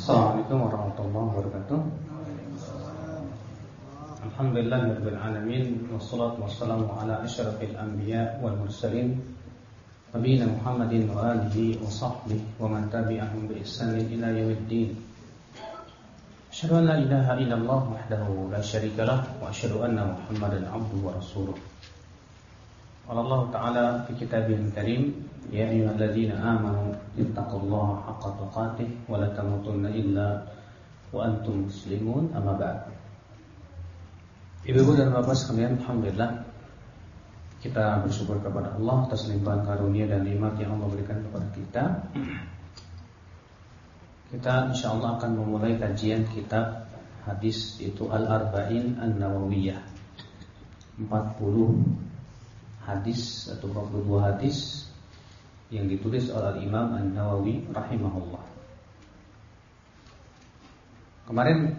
Assalamualaikum warahmatullahi wabarakatuh. Alhamdulillahirabbil alamin wassalatu wassalamu ala asyrafil anbiya wal mursalin nabiyina Muhammadin wa alihi wa sahbihi wa man tabi'ahum bi ihsanin ila yaumiddin. Asyhadu an la ilaha illallah wahdahu la syarika lah wa asyhadu anna Muhammadan abduhu wa rasuluh. Qala Allah Ta'ala fi kitabihil Ya ayyuhalladzina amanu ittaqullaha haqqa tuqatih wa la tamutunna illa wa antum muslimun amma ba'd. Ibu-ibu dan bapak sekalian, alhamdulillah kita bersyukur kepada Allah atas limpahan karunia dan nikmat yang Allah berikan kepada kita. Kita insya Allah akan memulai kajian kitab hadis itu Al-Arba'in An-Nawawiyah 40 hadis atau 42 hadis yang ditulis oleh Imam An-Nawawi rahimahullah. Kemarin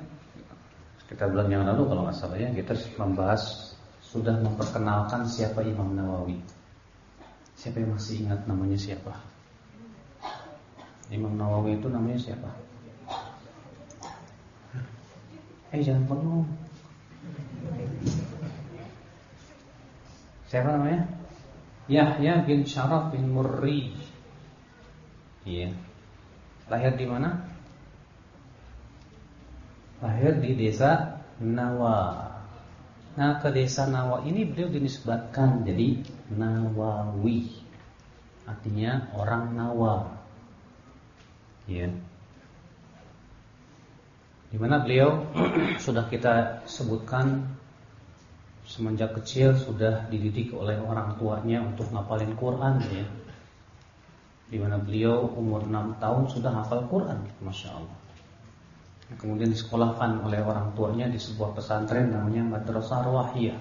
kita bulan yang lalu kalau nggak salah ya kita membahas sudah memperkenalkan siapa Imam Nawawi. Siapa yang masih ingat namanya siapa? Imam Nawawi itu namanya siapa? Eh jangan penuh. Siapa namanya? Yahya bin Syaraf bin Murri. Iya. Lahir di mana? Lahir di desa Nawa. Nah, ke desa Nawa ini beliau dinisbatkan jadi Nawawi. Artinya orang Nawa. Iya. Di mana beliau sudah kita sebutkan semenjak kecil sudah dididik oleh orang tuanya untuk ngapalin Quran ya. Di mana beliau umur 6 tahun sudah hafal Quran, masya Allah. Kemudian disekolahkan oleh orang tuanya di sebuah pesantren namanya Madrasah Ruwahiyah.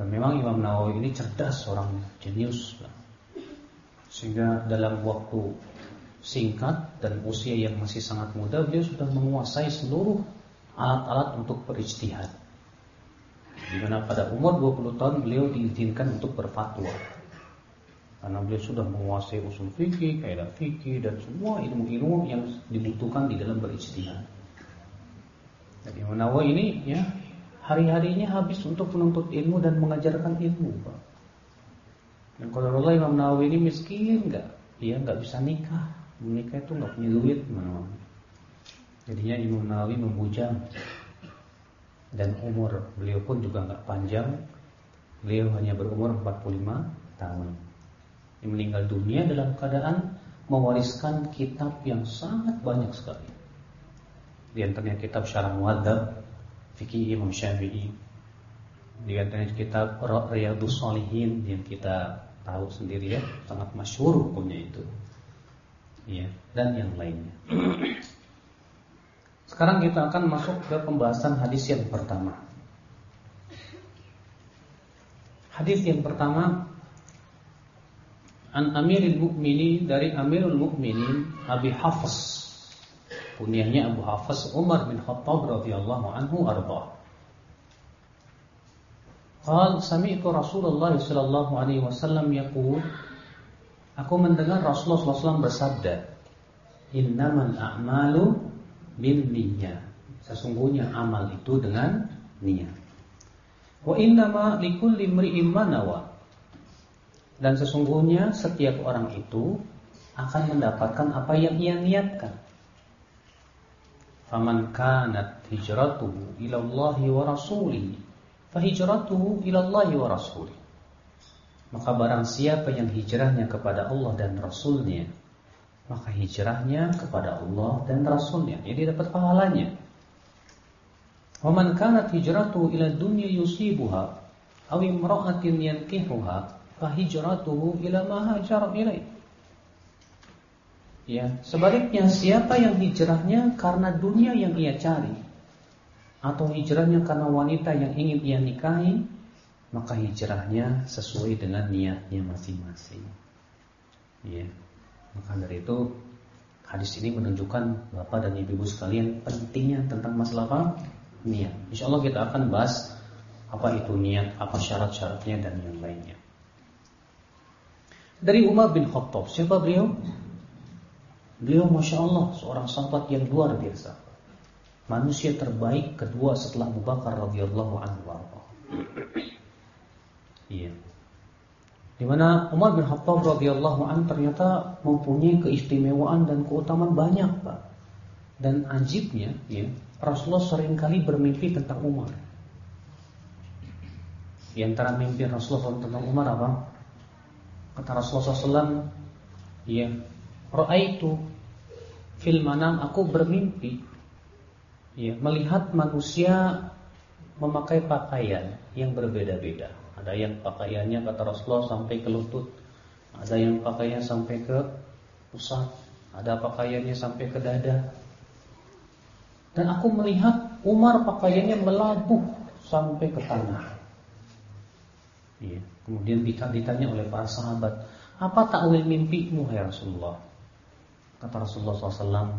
Dan memang Imam Nawawi ini cerdas orang jenius. Sehingga dalam waktu singkat dan usia yang masih sangat muda beliau sudah menguasai seluruh alat-alat untuk berijtihad di mana pada umur 20 tahun beliau diizinkan untuk berfatwa. Karena beliau sudah menguasai usul fikih, kaidah fikih dan semua ilmu-ilmu yang dibutuhkan di dalam berijtihad. Jadi Imam Nawawi ini ya hari-harinya habis untuk menuntut ilmu dan mengajarkan ilmu, Pak. Dan kalau Allah Imam Nawawi ini miskin enggak? Dia enggak bisa nikah. Menikah itu enggak punya duit Jadinya Imam Nawawi membujang dan umur beliau pun juga nggak panjang. Beliau hanya berumur 45 tahun. Dia meninggal dunia dalam keadaan mewariskan kitab yang sangat banyak sekali. Di antaranya kitab Syarah Muadzab fikih Imam Syafi'i. Di antaranya kitab Riyadhus Shalihin yang kita tahu sendiri ya, sangat masyhur punya itu. Ya, dan yang lainnya. Sekarang kita akan masuk ke pembahasan hadis yang pertama. Hadis yang pertama An Amirul Mukminin dari Amirul Mukminin Abi Hafs. Kunyahnya Abu Hafs Umar bin Khattab radhiyallahu anhu arba. Qal sami'tu Rasulullah sallallahu alaihi wasallam yaqul Aku mendengar Rasulullah SAW bersabda Innamal a'malu bin niyyah. Sesungguhnya amal itu dengan niat. Wa innama likulli imri'in ma Dan sesungguhnya setiap orang itu akan mendapatkan apa yang ia niatkan. Faman kanat hijratuhu ila Allah wa rasulih, fahijratuhu ila Allah wa rasulih. Maka barang siapa yang hijrahnya kepada Allah dan Rasulnya maka hijrahnya kepada Allah dan Rasulnya. Jadi dapat pahalanya. Waman kanat hijratuhu ila dunya yusibuha aw imra'atin yankihuha fa hijratuhu ila ma hajara ilaih. Ya, sebaliknya siapa yang hijrahnya karena dunia yang ia cari atau hijrahnya karena wanita yang ingin ia nikahi, maka hijrahnya sesuai dengan niatnya masing-masing. Ya. Maka dari itu hadis ini menunjukkan Bapak dan Ibu sekalian pentingnya tentang masalah apa? Niat. Insya Allah kita akan bahas apa itu niat, apa syarat-syaratnya dan yang lainnya. Dari Umar bin Khattab, siapa beliau? Beliau Masya Allah seorang sahabat yang luar biasa. Manusia terbaik kedua setelah Abu Bakar radhiyallahu anhu. Iya. Di mana Umar bin Khattab radhiyallahu anhu ternyata mempunyai keistimewaan dan keutamaan banyak, Pak. Dan ajibnya, ya, Rasulullah sering kali bermimpi tentang Umar. Di antara mimpi Rasulullah tentang Umar apa? Kata Rasulullah SAW, ya, itu fil manam aku bermimpi, ya, melihat manusia memakai pakaian yang berbeda-beda. Ada yang pakaiannya kata Rasulullah sampai ke lutut, ada yang pakaiannya sampai ke pusat, ada pakaiannya sampai ke dada. Dan aku melihat Umar pakaiannya melabuh sampai ke tanah. Ya. Kemudian ditanya oleh para sahabat, apa takwil mimpimu ya Rasulullah? Kata Rasulullah SAW,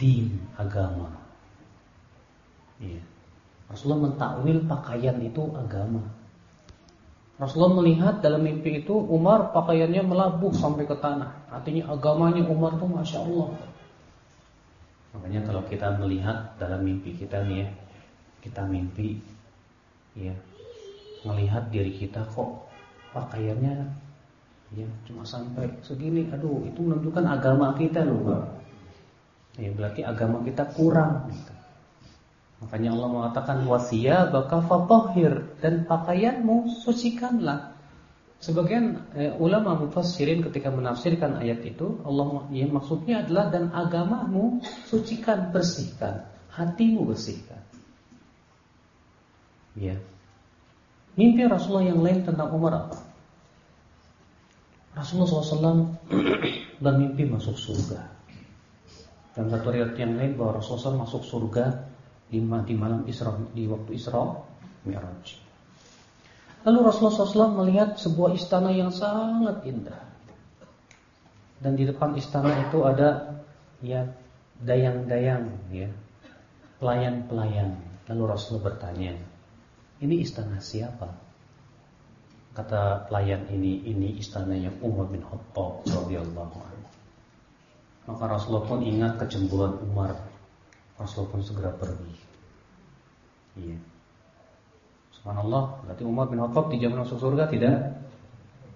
din agama. Ya. Rasulullah mentakwil pakaian itu agama. Rasulullah melihat dalam mimpi itu Umar pakaiannya melabuh sampai ke tanah. Artinya agamanya Umar itu masya Allah. Makanya kalau kita melihat dalam mimpi kita nih ya, kita mimpi, ya melihat diri kita kok pakaiannya ya cuma sampai segini aduh itu menunjukkan agama kita loh ya berarti agama kita kurang gitu. Makanya Allah mengatakan wasia baka fatahhir dan pakaianmu sucikanlah. Sebagian eh, ulama mufassirin ketika menafsirkan ayat itu Allah ya maksudnya adalah dan agamamu sucikan bersihkan. Hatimu bersihkan. Ya. Mimpi Rasulullah yang lain tentang Umar apa? Rasulullah SAW bermimpi masuk surga. Dan satu riwayat yang lain bahwa Rasulullah SAW masuk surga di, di malam Isra di waktu Isra Mi'raj. Lalu Rasulullah SAW melihat sebuah istana yang sangat indah. Dan di depan istana itu ada ya dayang-dayang ya pelayan-pelayan. Lalu Rasulullah bertanya, ini istana siapa? Kata pelayan ini, ini istananya Umar bin Khattab radhiyallahu anhu. Maka Rasulullah pun ingat kecemburuan Umar. Rasulullah pun segera pergi. Iya. Subhanallah, berarti Umar bin Khattab dijamin masuk surga tidak?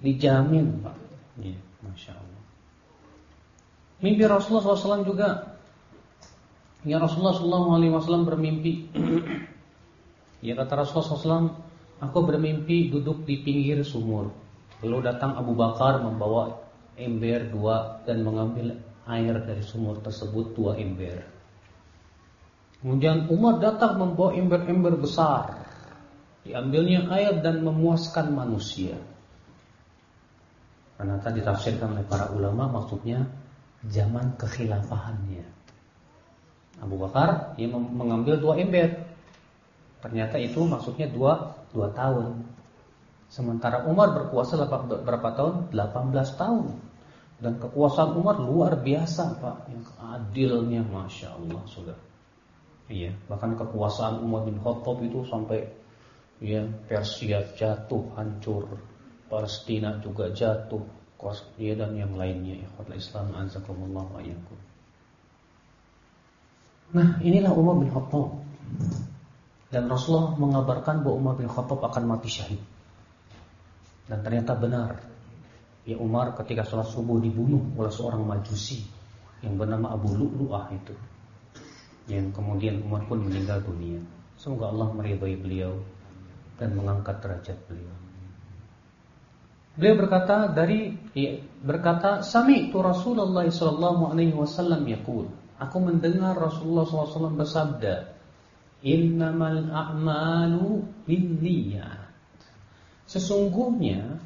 Dijamin, Pak. Iya, Masya Allah. Mimpi Rasulullah SAW juga Ya Rasulullah SAW bermimpi Ya kata Rasulullah SAW, aku bermimpi duduk di pinggir sumur. Lalu datang Abu Bakar membawa ember dua dan mengambil air dari sumur tersebut dua ember. Kemudian Umar datang membawa ember-ember besar. Diambilnya air dan memuaskan manusia. Karena tadi ditafsirkan oleh para ulama maksudnya zaman kekhilafahannya. Abu Bakar ia mengambil dua ember Ternyata itu maksudnya dua, dua tahun. Sementara Umar berkuasa berapa tahun? 18 tahun. Dan kekuasaan Umar luar biasa Pak. Yang adilnya Masya Allah sudah. Iya, bahkan kekuasaan Umar bin Khattab itu sampai ya Persia jatuh, hancur. Palestina juga jatuh. Ya, dan yang lainnya ikhwatul Islam azakumullah wa Nah, inilah Umar bin Khattab. Dan Rasulullah mengabarkan bahwa Umar bin Khattab akan mati syahid. Dan ternyata benar. Ya Umar ketika sholat subuh dibunuh oleh seorang majusi yang bernama Abu Lu'lu'ah itu. Yang kemudian Umar pun meninggal dunia. Semoga Allah meridhai beliau dan mengangkat derajat beliau. Beliau berkata dari ya, berkata sami itu Rasulullah sallallahu alaihi wasallam yaqul. Aku mendengar Rasulullah SAW bersabda, Innamal a'malu binniyat. Sesungguhnya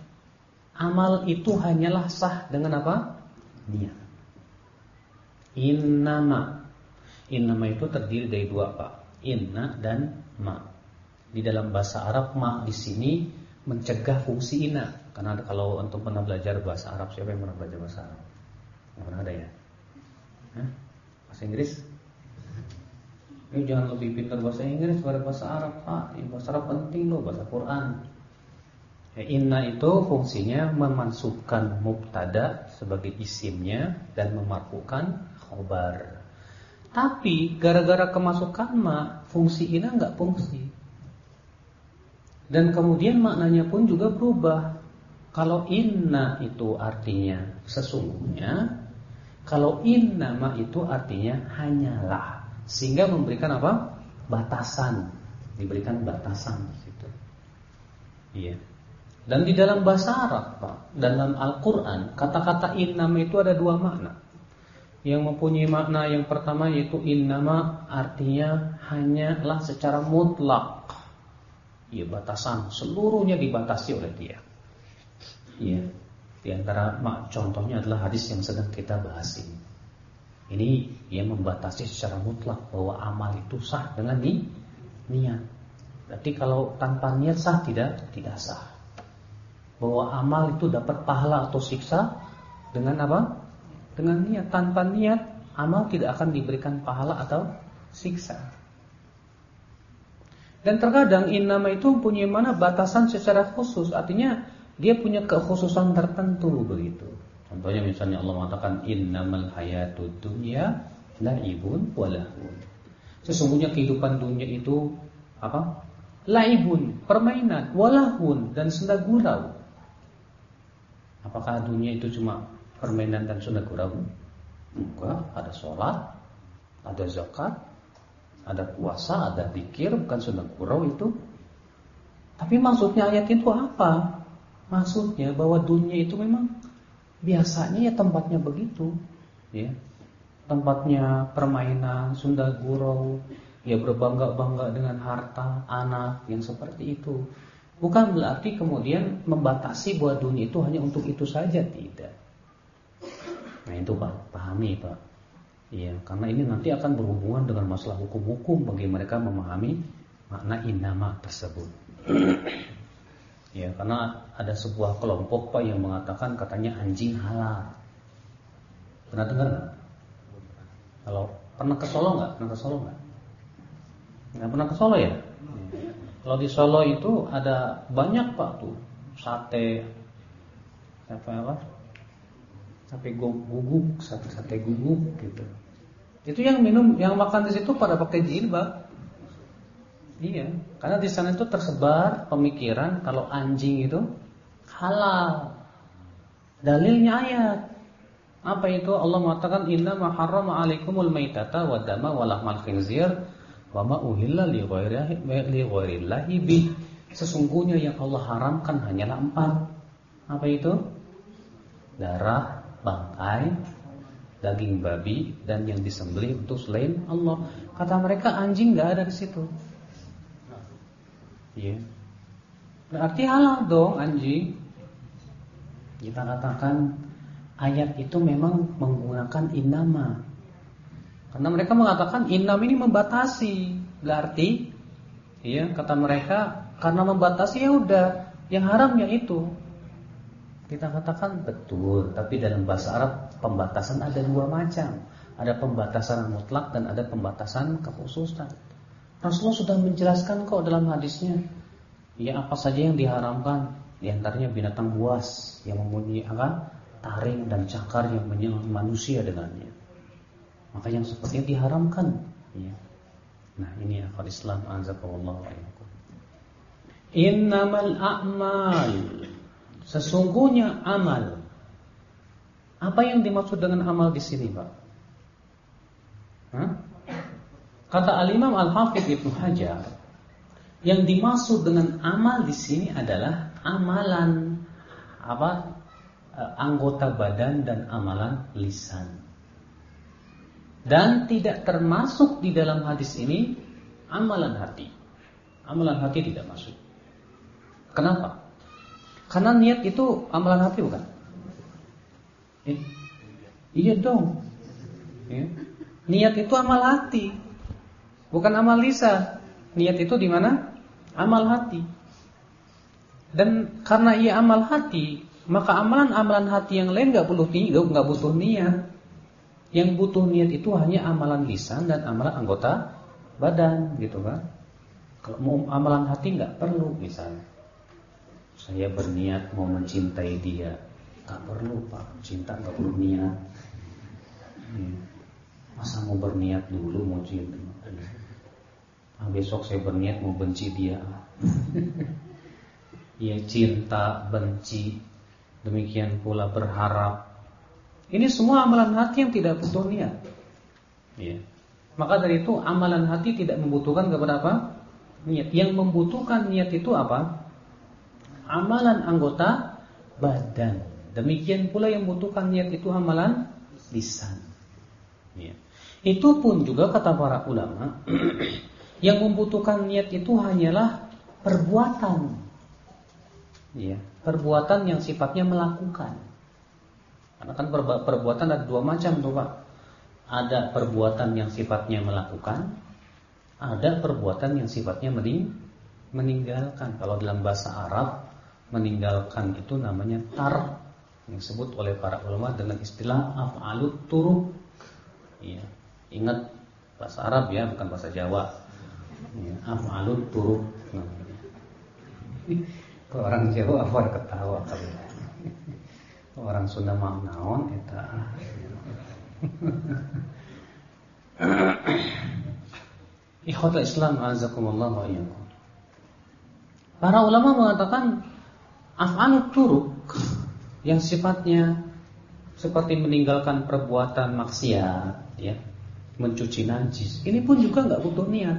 amal itu hanyalah sah dengan apa? Niat. Innama. Innama itu terdiri dari dua Pak. Inna dan ma. Di dalam bahasa Arab ma di sini mencegah fungsi inna. Karena kalau untuk pernah belajar bahasa Arab, siapa yang pernah belajar bahasa Arab? Yang pernah ada ya? Bahasa Inggris? Ini jangan lebih pintar bahasa Inggris pada bahasa Arab, Pak. Bahasa Arab penting loh, bahasa Quran. Ya, inna itu fungsinya memansubkan mubtada sebagai isimnya dan memarfukan khobar. Tapi gara-gara kemasukan ma, fungsi inna nggak fungsi. Dan kemudian maknanya pun juga berubah. Kalau inna itu artinya sesungguhnya, kalau inna ma itu artinya hanyalah. Sehingga memberikan apa? Batasan. Diberikan batasan gitu. Iya. Dan di dalam bahasa Arab, Pak, dalam Al-Qur'an, kata-kata innama itu ada dua makna. Yang mempunyai makna yang pertama yaitu innama artinya hanyalah secara mutlak. Ya, batasan seluruhnya dibatasi oleh dia. Ya. Di antara contohnya adalah hadis yang sedang kita bahas ini. Ini yang membatasi secara mutlak bahwa amal itu sah dengan ni niat. Berarti kalau tanpa niat sah tidak tidak sah bahwa amal itu dapat pahala atau siksa dengan apa? Dengan niat. Tanpa niat, amal tidak akan diberikan pahala atau siksa. Dan terkadang innama itu punya mana batasan secara khusus, artinya dia punya kekhususan tertentu begitu. Contohnya misalnya Allah mengatakan innamal hayatud dunya laibun walahun. Sesungguhnya kehidupan dunia itu apa? Laibun, permainan, walahun dan senda gurau. Apakah dunia itu cuma permainan dan sunnah gurau? Enggak, ada sholat, ada zakat, ada puasa, ada pikir, bukan sunnah gurau itu. Tapi maksudnya ayat itu apa? Maksudnya bahwa dunia itu memang biasanya ya tempatnya begitu, ya. Tempatnya permainan, sunda gurau, ya berbangga-bangga dengan harta, anak yang seperti itu. Bukan berarti kemudian membatasi bahwa dunia itu hanya untuk itu saja, tidak. Nah itu Pak, pahami Pak. Iya, karena ini nanti akan berhubungan dengan masalah hukum-hukum bagi mereka memahami makna innama tersebut. ya, karena ada sebuah kelompok Pak yang mengatakan katanya anjing halal. Pernah dengar nggak? Kalau pernah ke Solo nggak? Pernah ke Solo nggak? Nggak pernah ke Solo ya? Kalau di Solo itu ada banyak pak tuh sate apa apa sate guguk sate sate guguk gitu. Itu yang minum yang makan di situ pada pakai jilbab. Iya, karena di sana itu tersebar pemikiran kalau anjing itu halal. Dalilnya ayat. Apa itu? Allah mengatakan inna ma harrama 'alaikumul maitata wa dama wa lahmal khinzir Wa ma uhilla li ghairillahi bih. Sesungguhnya yang Allah haramkan hanyalah empat. Apa itu? Darah, bangkai, daging babi dan yang disembelih untuk selain Allah. Kata mereka anjing nggak ada di situ. Iya. Yeah. Berarti halal dong anjing. Kita katakan ayat itu memang menggunakan inama karena mereka mengatakan innam ini membatasi. Berarti ya kata mereka karena membatasi ya udah yang haramnya itu. Kita katakan betul, tapi dalam bahasa Arab pembatasan ada dua macam. Ada pembatasan mutlak dan ada pembatasan kekhususan. Rasulullah sudah menjelaskan kok dalam hadisnya. Ya apa saja yang diharamkan, di antaranya binatang buas yang mempunyai apa? taring dan cakar yang menyerang manusia dengannya. Maka yang seperti itu diharamkan. Ya. Nah ini akal Islam anzakallahu Innamal a'mal Sesungguhnya amal Apa yang dimaksud dengan amal di sini Pak? Hah? Kata Al-Imam Al-Hafidh Ibnu Hajar Yang dimaksud dengan amal di sini adalah Amalan Apa? Eh, anggota badan dan amalan lisan dan tidak termasuk di dalam hadis ini amalan hati. Amalan hati tidak masuk. Kenapa? Karena niat itu amalan hati bukan? Eh, iya dong. Ya. Niat itu amal hati, bukan amal lisan. Niat itu di mana? Amal hati. Dan karena ia amal hati, maka amalan-amalan hati yang lain nggak butuh nggak butuh niat. Yang butuh niat itu hanya amalan lisan dan amalan anggota badan gitu kan. Kalau mau amalan hati nggak perlu misalnya. Saya berniat mau mencintai dia. Tak perlu pak, cinta nggak perlu niat. Hmm. Masa mau berniat dulu mau cinta? Nah, besok saya berniat mau benci dia. ya cinta, benci, demikian pula berharap. Ini semua amalan hati yang tidak butuh niat. Ya. Maka dari itu amalan hati tidak membutuhkan kepada apa? Niat. Yang membutuhkan niat itu apa? Amalan anggota badan. Demikian pula yang membutuhkan niat itu amalan lisan. Ya. Itu pun juga kata para ulama yang membutuhkan niat itu hanyalah perbuatan. Ya, perbuatan yang sifatnya melakukan. Karena kan perbuatan ada dua macam tuh Pak. Ada perbuatan yang sifatnya melakukan, ada perbuatan yang sifatnya mening meninggalkan. Kalau dalam bahasa Arab, meninggalkan itu namanya tar yang disebut oleh para ulama dengan istilah af'alut turuk. Ya. Ingat bahasa Arab ya, bukan bahasa Jawa. Ya, af'alut turuk. Kalau orang Jawa apa ketawa kali. Orang Sunda mah naon eta. Ikhwatul Islam azakumullah wa iyyakum. Para ulama mengatakan af'alut turuk yang sifatnya seperti meninggalkan perbuatan maksiat, ya, mencuci najis. Ini pun juga nggak butuh niat.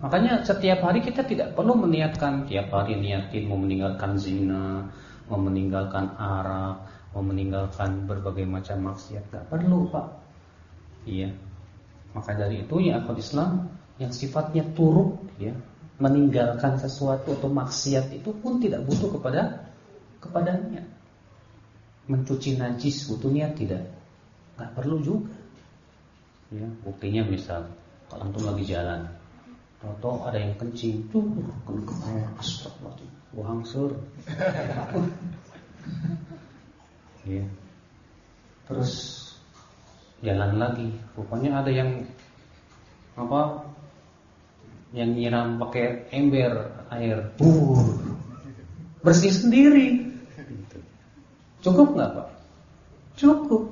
Makanya setiap hari kita tidak perlu meniatkan tiap hari niatin mau meninggalkan zina, mau meninggalkan arak, mau meninggalkan berbagai macam maksiat. Gak perlu pak. Iya. Maka dari itu ya akal Islam yang sifatnya turuk ya meninggalkan sesuatu atau maksiat itu pun tidak butuh kepada kepadanya. Mencuci najis butuh niat tidak? Gak perlu juga. Ya, buktinya misal kalau antum lagi jalan, Tahu ada yang kencing, tuh kencing, astagfirullah, buang sur. ya. Terus jalan lagi, rupanya ada yang apa? Yang nyiram pakai ember air, uh, bersih sendiri. Cukup nggak pak? Cukup.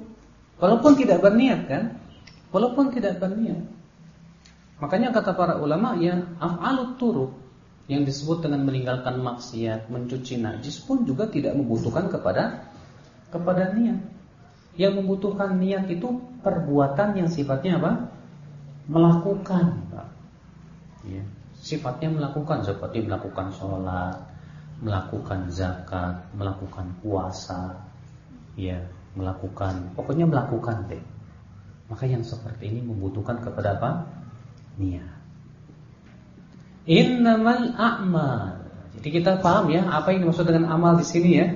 Walaupun tidak berniat kan? Walaupun tidak berniat. Makanya kata para ulama ya af'alut turuk yang disebut dengan meninggalkan maksiat, mencuci najis pun juga tidak membutuhkan kepada kepada niat. Yang membutuhkan niat itu perbuatan yang sifatnya apa? Melakukan, Pak. Ya, sifatnya melakukan seperti melakukan sholat, melakukan zakat, melakukan puasa, ya, melakukan, pokoknya melakukan deh. Maka yang seperti ini membutuhkan kepada apa? niat. Innamal a'mal. Jadi kita paham ya apa yang dimaksud dengan amal di sini ya?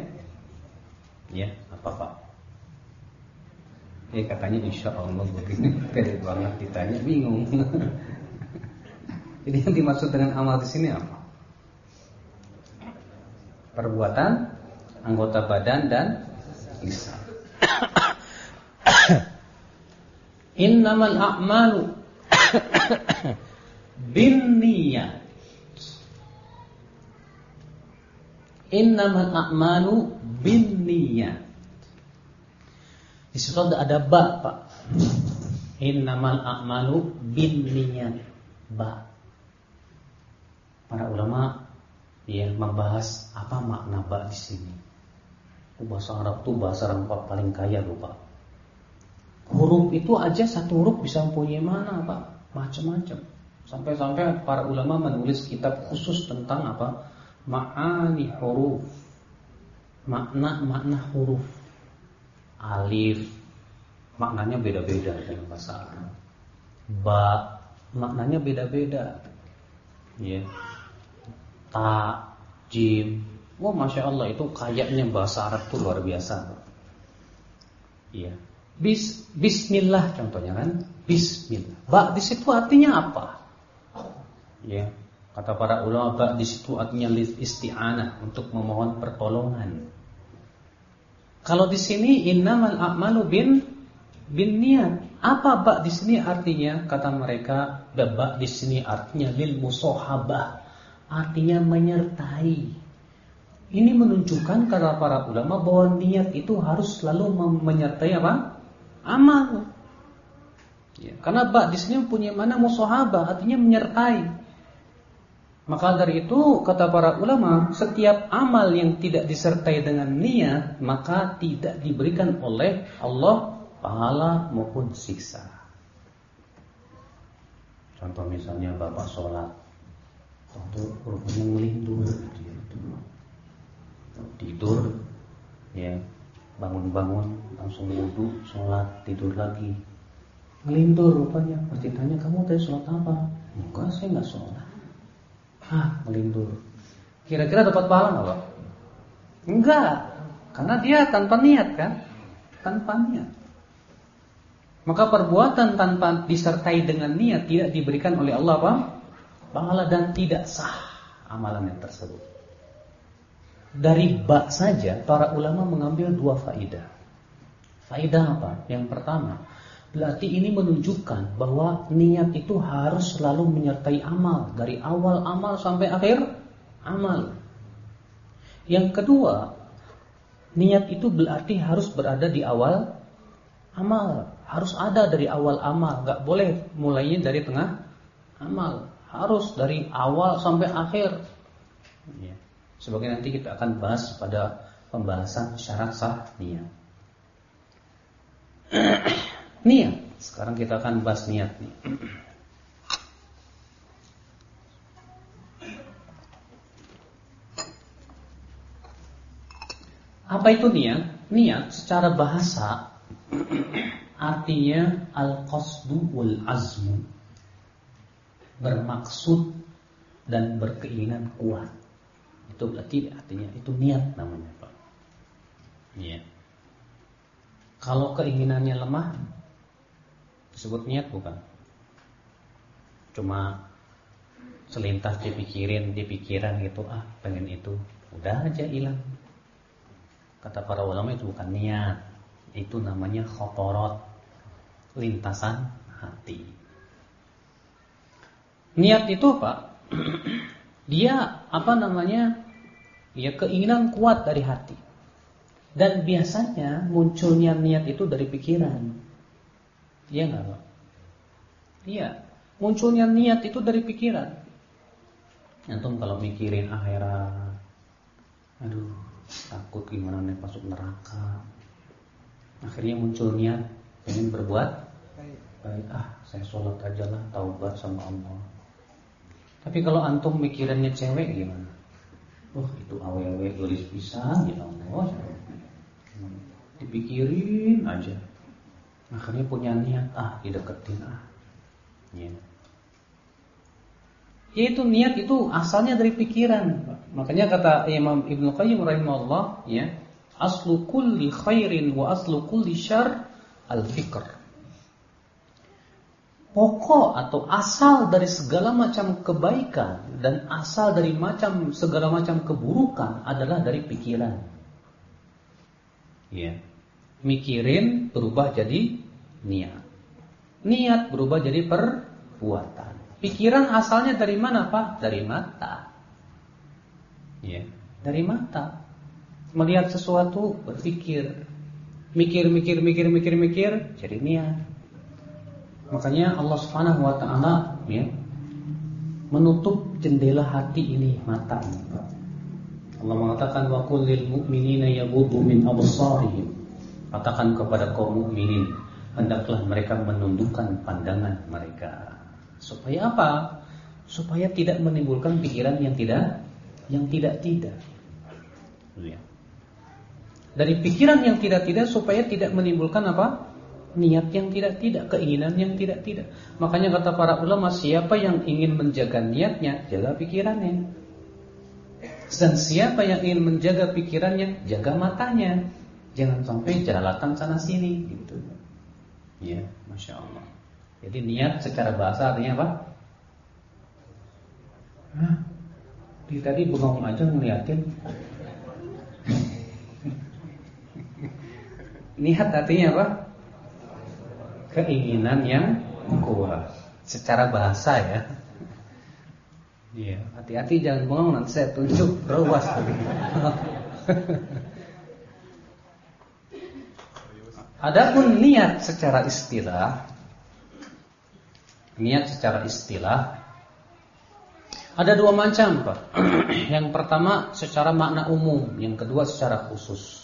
Ya, apa Pak? Ya katanya insya Allah begini Pede banget ditanya bingung Jadi yang dimaksud dengan amal di sini apa? Perbuatan Anggota badan dan lisan Innamal a'malu bin niyat. Innamal a'malu bin niyat. Di situ ada ba, Pak. Innamal a'malu bin niyat. Ba. Para ulama yang membahas apa makna ba di sini. Bahasa Arab itu bahasa Arab paling kaya loh, Pak. Huruf itu aja satu huruf bisa mempunyai mana, Pak? macam-macam. Sampai-sampai para ulama menulis kitab khusus tentang apa? Ma'ani huruf. Makna-makna huruf. Alif maknanya beda-beda dalam bahasa Arab. Ba maknanya beda-beda. Ya. Ta, jim. Wah, masya Allah itu kayaknya bahasa Arab itu luar biasa. Iya. Bis, Bismillah contohnya kan. Bismillah. Ba di situ artinya apa? Ya, kata para ulama ba di situ artinya isti'anah untuk memohon pertolongan. Kalau di sini innamal a'malu bin bin niat. Apa ba di sini artinya? Kata mereka, ba di sini artinya lil musohabah. Artinya menyertai. Ini menunjukkan kata para ulama bahwa niat itu harus selalu menyertai apa? Amal. Ya, karena bak di sini punya mana musahabah, artinya menyertai. Maka dari itu kata para ulama, setiap amal yang tidak disertai dengan niat maka tidak diberikan oleh Allah pahala maupun siksa. Contoh misalnya bapak sholat, waktu rupanya melindur, tidur, ya bangun-bangun langsung wudhu, sholat, tidur lagi, melindur rupanya. Pasti tanya kamu tadi sholat apa? Enggak, saya nggak sholat. Ah, melindur. Kira-kira dapat pahala nggak pak? Enggak, karena dia tanpa niat kan, tanpa niat. Maka perbuatan tanpa disertai dengan niat tidak diberikan oleh Allah apa? Pahala dan tidak sah amalan yang tersebut. Dari bak saja para ulama mengambil dua faidah. Faidah apa? Yang pertama, berarti ini menunjukkan bahwa niat itu harus selalu menyertai amal dari awal amal sampai akhir amal. Yang kedua, niat itu berarti harus berada di awal amal harus ada dari awal amal, nggak boleh mulainya dari tengah amal, harus dari awal sampai akhir. Ya. Sebagai nanti kita akan bahas pada pembahasan syarat sah niat. niat. Sekarang kita akan bahas niat nih. Apa itu niat? Niat secara bahasa Artinya al-qasdu wal azmu bermaksud dan berkeinginan kuat. Itu berarti artinya itu niat namanya, Pak. Iya. Kalau keinginannya lemah disebut niat bukan? Cuma selintas dipikirin, dipikiran gitu, ah pengen itu, udah aja hilang. Kata para ulama itu bukan niat, itu namanya khotorot lintasan hati. Niat itu apa? Dia apa namanya? Ya keinginan kuat dari hati. Dan biasanya munculnya niat itu dari pikiran. Iya nggak Pak? Iya, munculnya niat itu dari pikiran. Antum kalau mikirin akhirat, aduh takut gimana nih masuk neraka. Akhirnya muncul niat ingin berbuat baik ah saya sholat aja lah taubat sama Allah tapi kalau antum mikirannya cewek gimana? Oh itu awewe gelis pisan ya Allah. Dipikirin aja. Akhirnya punya niat ah dideketin ah. Ya. ya itu niat itu asalnya dari pikiran. Makanya kata Imam Ibnu Qayyim rahimahullah ya aslu kulli khairin wa aslu kulli syar al-fikr. Pokok atau asal dari segala macam kebaikan dan asal dari macam segala macam keburukan adalah dari pikiran. Ya. Mikirin berubah jadi niat. Niat berubah jadi perbuatan. Pikiran asalnya dari mana, Pak? Dari mata. Ya, dari mata. Melihat sesuatu, berpikir, mikir mikir mikir mikir mikir jadi niat makanya Allah Subhanahu wa taala ya menutup jendela hati ini mata Allah mengatakan wa qul lil mu'minina yaghuddu min absarihim. Katakan kepada kaum mukminin hendaklah mereka menundukkan pandangan mereka. Supaya apa? Supaya tidak menimbulkan pikiran yang tidak yang tidak tidak ya dari pikiran yang tidak-tidak supaya tidak menimbulkan apa? Niat yang tidak-tidak, keinginan yang tidak-tidak. Makanya kata para ulama, siapa yang ingin menjaga niatnya, jaga pikirannya. Dan siapa yang ingin menjaga pikirannya, jaga matanya. Jangan sampai jalan sana sini gitu. Ya, masya Allah. Jadi niat secara bahasa artinya apa? Hah? Tadi bengong aja ngeliatin Niat artinya apa? Keinginan yang kuat. Secara bahasa ya. Iya, hati-hati jangan bohong nanti saya tunjuk ruas. Adapun niat secara istilah Niat secara istilah Ada dua macam Pak Yang pertama secara makna umum Yang kedua secara khusus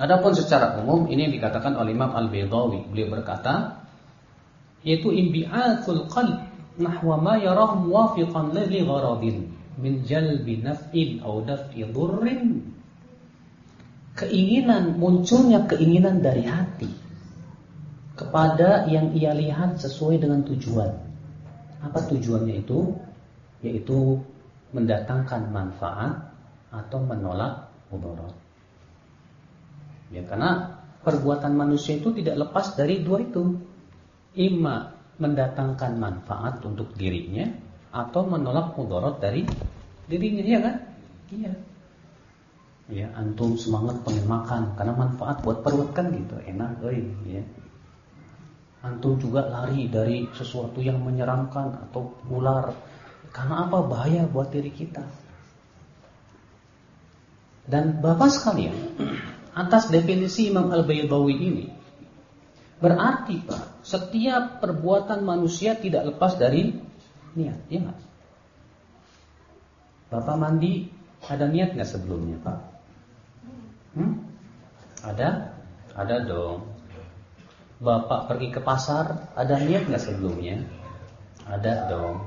Adapun secara umum Ini dikatakan oleh Imam Al-Baydawi Beliau berkata Yaitu imbi'atul qalb Nahwa ma yarah muwafiqan li gharadin Min jalbi naf'in Au daf'i dhurrin keinginan munculnya keinginan dari hati kepada yang ia lihat sesuai dengan tujuan. Apa tujuannya itu? Yaitu mendatangkan manfaat atau menolak mudarat. Ya karena perbuatan manusia itu tidak lepas dari dua itu. Ima mendatangkan manfaat untuk dirinya atau menolak mudarat dari dirinya, ya kan? Iya. Ya antum semangat pengen makan karena manfaat buat perut kan gitu. Enak euy ya. Antum juga lari dari sesuatu yang menyeramkan atau ular. Karena apa? Bahaya buat diri kita. Dan Bapak sekalian atas definisi Imam Al-Baydawi ini berarti Pak setiap perbuatan manusia tidak lepas dari niat ya enggak Bapak mandi ada niat nggak sebelumnya Pak Hmm? Ada? Ada dong. Bapak pergi ke pasar, ada niat nggak sebelumnya? Ada dong.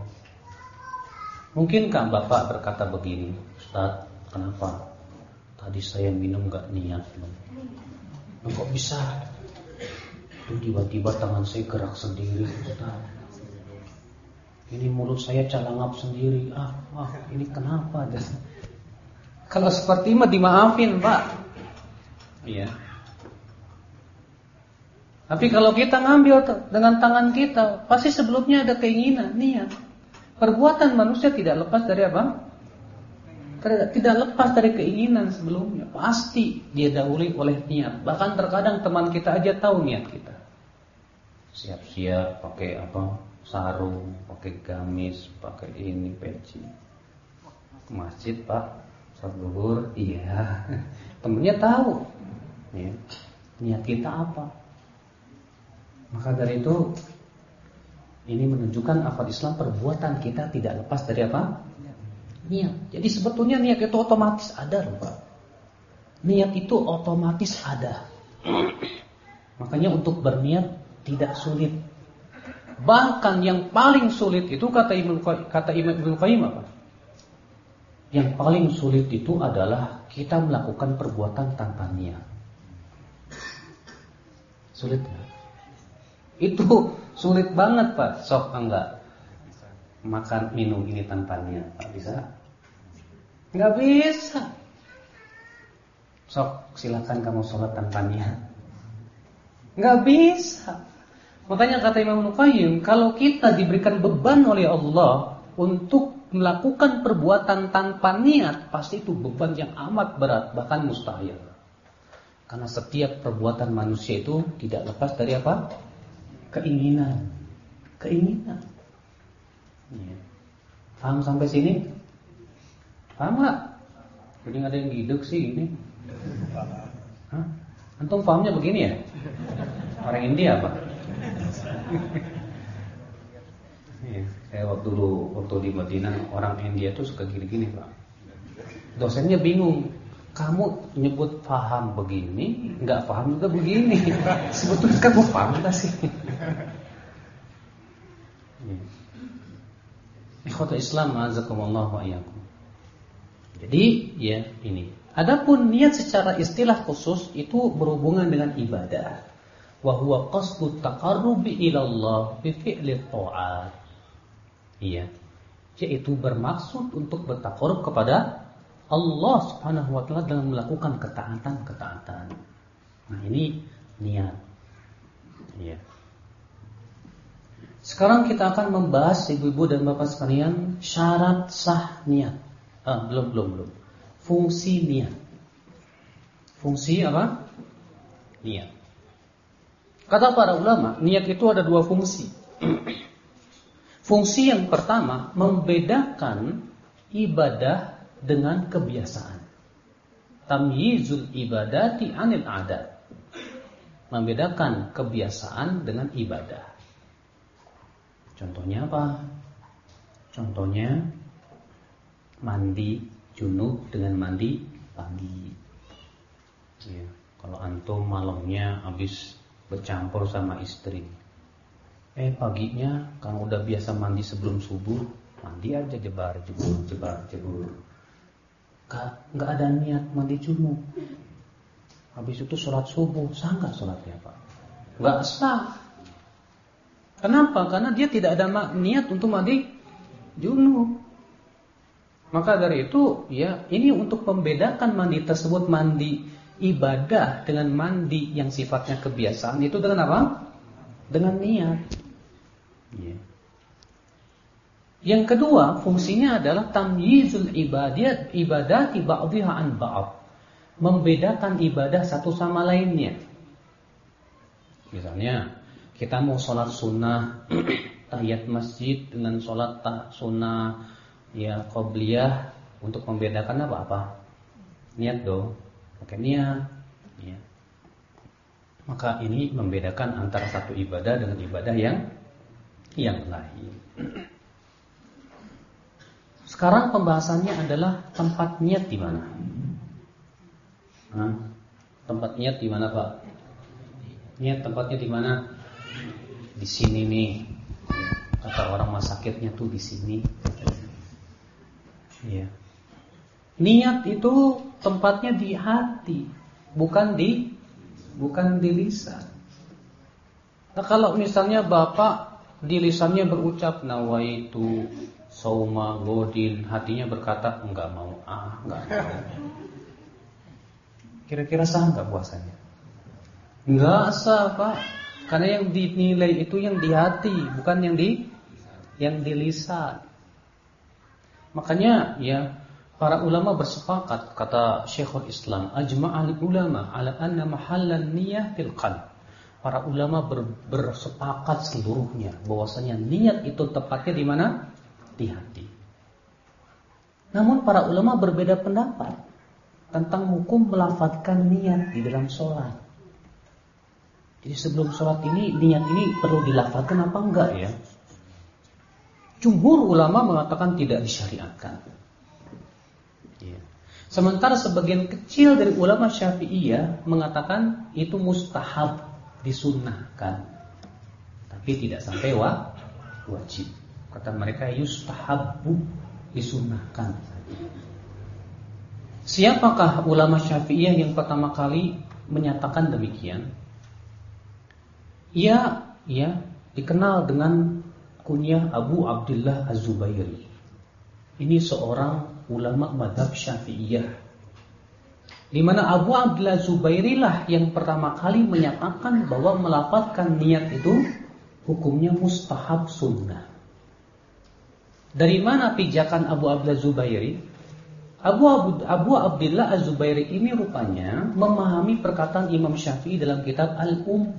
Mungkinkah Bapak berkata begini, Ustaz, kenapa? Tadi saya minum nggak niat. Loh, kok bisa? Tuh tiba-tiba tangan saya gerak sendiri. Ini mulut saya calangap sendiri. Ah, ah, ini kenapa? Kalau seperti ini dimaafin, Pak. Iya. Tapi kalau kita ngambil dengan tangan kita, pasti sebelumnya ada keinginan, niat. Perbuatan manusia tidak lepas dari apa? Tidak lepas dari keinginan sebelumnya. Pasti dia dahului oleh niat. Bahkan terkadang teman kita aja tahu niat kita. Siap-siap pakai apa? Sarung, pakai gamis, pakai ini peci. Masjid pak, saat iya. Temennya tahu ya, niat kita apa. Maka dari itu ini menunjukkan apa Islam perbuatan kita tidak lepas dari apa? Niat. Jadi sebetulnya niat itu otomatis ada. Niat itu otomatis ada. Makanya untuk berniat tidak sulit. Bahkan yang paling sulit itu kata Imam kata Ibnu Qayyim apa? Yang paling sulit itu adalah kita melakukan perbuatan tanpa niat. Sulit? Itu sulit banget Pak. Sok enggak makan minum ini tanpa niat Pak bisa? Enggak bisa. Sok silakan kamu sholat tanpa niat. Enggak bisa. Makanya kata Imam Nukayyim, kalau kita diberikan beban oleh Allah untuk melakukan perbuatan tanpa niat, pasti itu beban yang amat berat, bahkan mustahil. Karena setiap perbuatan manusia itu tidak lepas dari apa? Keinginan. Keinginan. Ya. Paham sampai sini? Paham gak? Jadi ada yang hidup sih ini. Hah? Antum pahamnya begini ya? Orang India apa? ya, saya waktu dulu waktu di Madinah orang India tuh suka gini-gini pak. Dosennya bingung kamu nyebut paham begini, nggak paham juga begini. Sebetulnya kamu paham gak sih? Ikhwata Islam azakumullah wa iyyakum. Jadi ya ini. Adapun niat secara istilah khusus itu berhubungan dengan ibadah. Wa huwa qasdu taqarrubi ila Allah bi fi'li ta'at. Iya. Yaitu bermaksud untuk bertakarub kepada Allah Subhanahu wa taala dengan melakukan ketaatan-ketaatan. Nah, ini niat. Ya. Sekarang kita akan membahas ibu-ibu dan bapak sekalian syarat sah niat. Ah, belum belum belum. Fungsi niat. Fungsi apa? Niat. Kata para ulama, niat itu ada dua fungsi. Fungsi yang pertama membedakan ibadah dengan kebiasaan. Tamyizul ibadati anil adat. Membedakan kebiasaan dengan ibadah. Contohnya apa? Contohnya mandi junub dengan mandi pagi. Ya, kalau antum malamnya habis bercampur sama istri, Eh paginya kalau udah biasa mandi sebelum subuh, mandi aja jebar jebur jebar jebur. Gak, gak ada niat mandi junub. Habis itu sholat subuh, sah nggak sholatnya pak? Gak sah. Kenapa? Karena dia tidak ada niat untuk mandi junub. Maka dari itu, ya ini untuk membedakan mandi tersebut mandi ibadah dengan mandi yang sifatnya kebiasaan itu dengan apa? Dengan niat. Ya. Yang kedua, fungsinya adalah tamyizul ibadat ibadati ba'dhiha an ba'd. Membedakan ibadah satu sama lainnya. Misalnya, kita mau sholat sunnah tahiyat masjid dengan sholat tak sunnah ya qobliyah untuk membedakan apa apa niat dong pakai niat ya. maka ini membedakan antara satu ibadah dengan ibadah yang yang lain. Sekarang pembahasannya adalah tempat niat di mana? Nah, tempat niat di mana, Pak? Niat tempatnya di mana? Di sini nih. Kata orang masakitnya tuh di sini. Ya. Niat itu tempatnya di hati, bukan di bukan di lisan. Nah, kalau misalnya Bapak di lisannya berucap nawaitu sauma godin, hatinya berkata enggak mau, ah enggak mau. Kira-kira sah enggak puasanya? Enggak sah, Pak. Karena yang dinilai itu yang di hati, bukan yang di yang di lisan. Makanya ya para ulama bersepakat kata Syekhul Islam ajma'al ulama ala anna mahallan niyyah fil qalb para ulama ber, bersepakat seluruhnya bahwasanya niat itu tepatnya di mana? Di hati. Namun para ulama berbeda pendapat tentang hukum melafatkan niat di dalam sholat. Jadi sebelum sholat ini niat ini perlu dilafatkan apa enggak ya? Jumhur ulama mengatakan tidak disyariatkan. Ya. Sementara sebagian kecil dari ulama syafi'iyah mengatakan itu mustahab disunnahkan tapi tidak sampai wa, wajib kata mereka yustahabbu disunnahkan siapakah ulama syafi'iyah yang pertama kali menyatakan demikian ia ya dikenal dengan kunyah Abu Abdullah Az-Zubairi ini seorang ulama madhab syafi'iyah di mana Abu Abdullah Zubairilah yang pertama kali menyatakan bahwa melafatkan niat itu hukumnya mustahab sunnah. Dari mana pijakan Abu Abdullah Zubairi? Abu, Abu, Abu Abdullah Az-Zubairi ini rupanya memahami perkataan Imam Syafi'i dalam kitab Al-Um.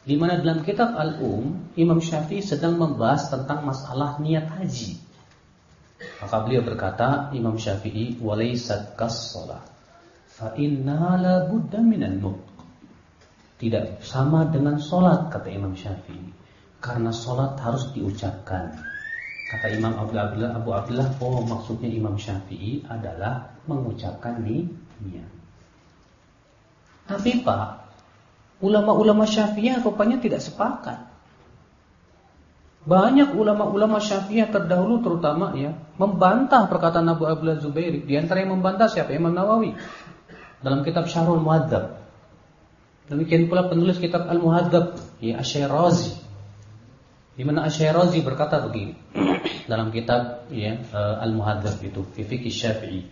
Di mana dalam kitab Al-Um, Imam Syafi'i sedang membahas tentang masalah niat haji. Maka beliau berkata, Imam Syafi'i, walaysat kas salat fa inna la budda minal nutq. Tidak sama dengan solat kata Imam Syafi'i. Karena solat harus diucapkan. Kata Imam Abu Abdullah, Abu Abdullah, oh maksudnya Imam Syafi'i adalah mengucapkan niat. Tapi Pak, ulama-ulama Syafi'i rupanya tidak sepakat. Banyak ulama-ulama Syafi'iyah terdahulu terutama ya membantah perkataan Abu Abdullah Zubairi. Di antara yang membantah siapa? Imam Nawawi dalam kitab Syarul Muhadzab. Demikian pula penulis kitab Al-Muhadzab, ya Asy-Syairazi. Di mana Asy-Syairazi berkata begini dalam kitab ya eh, Al-Muhadzab itu fi fikih Syafi'i.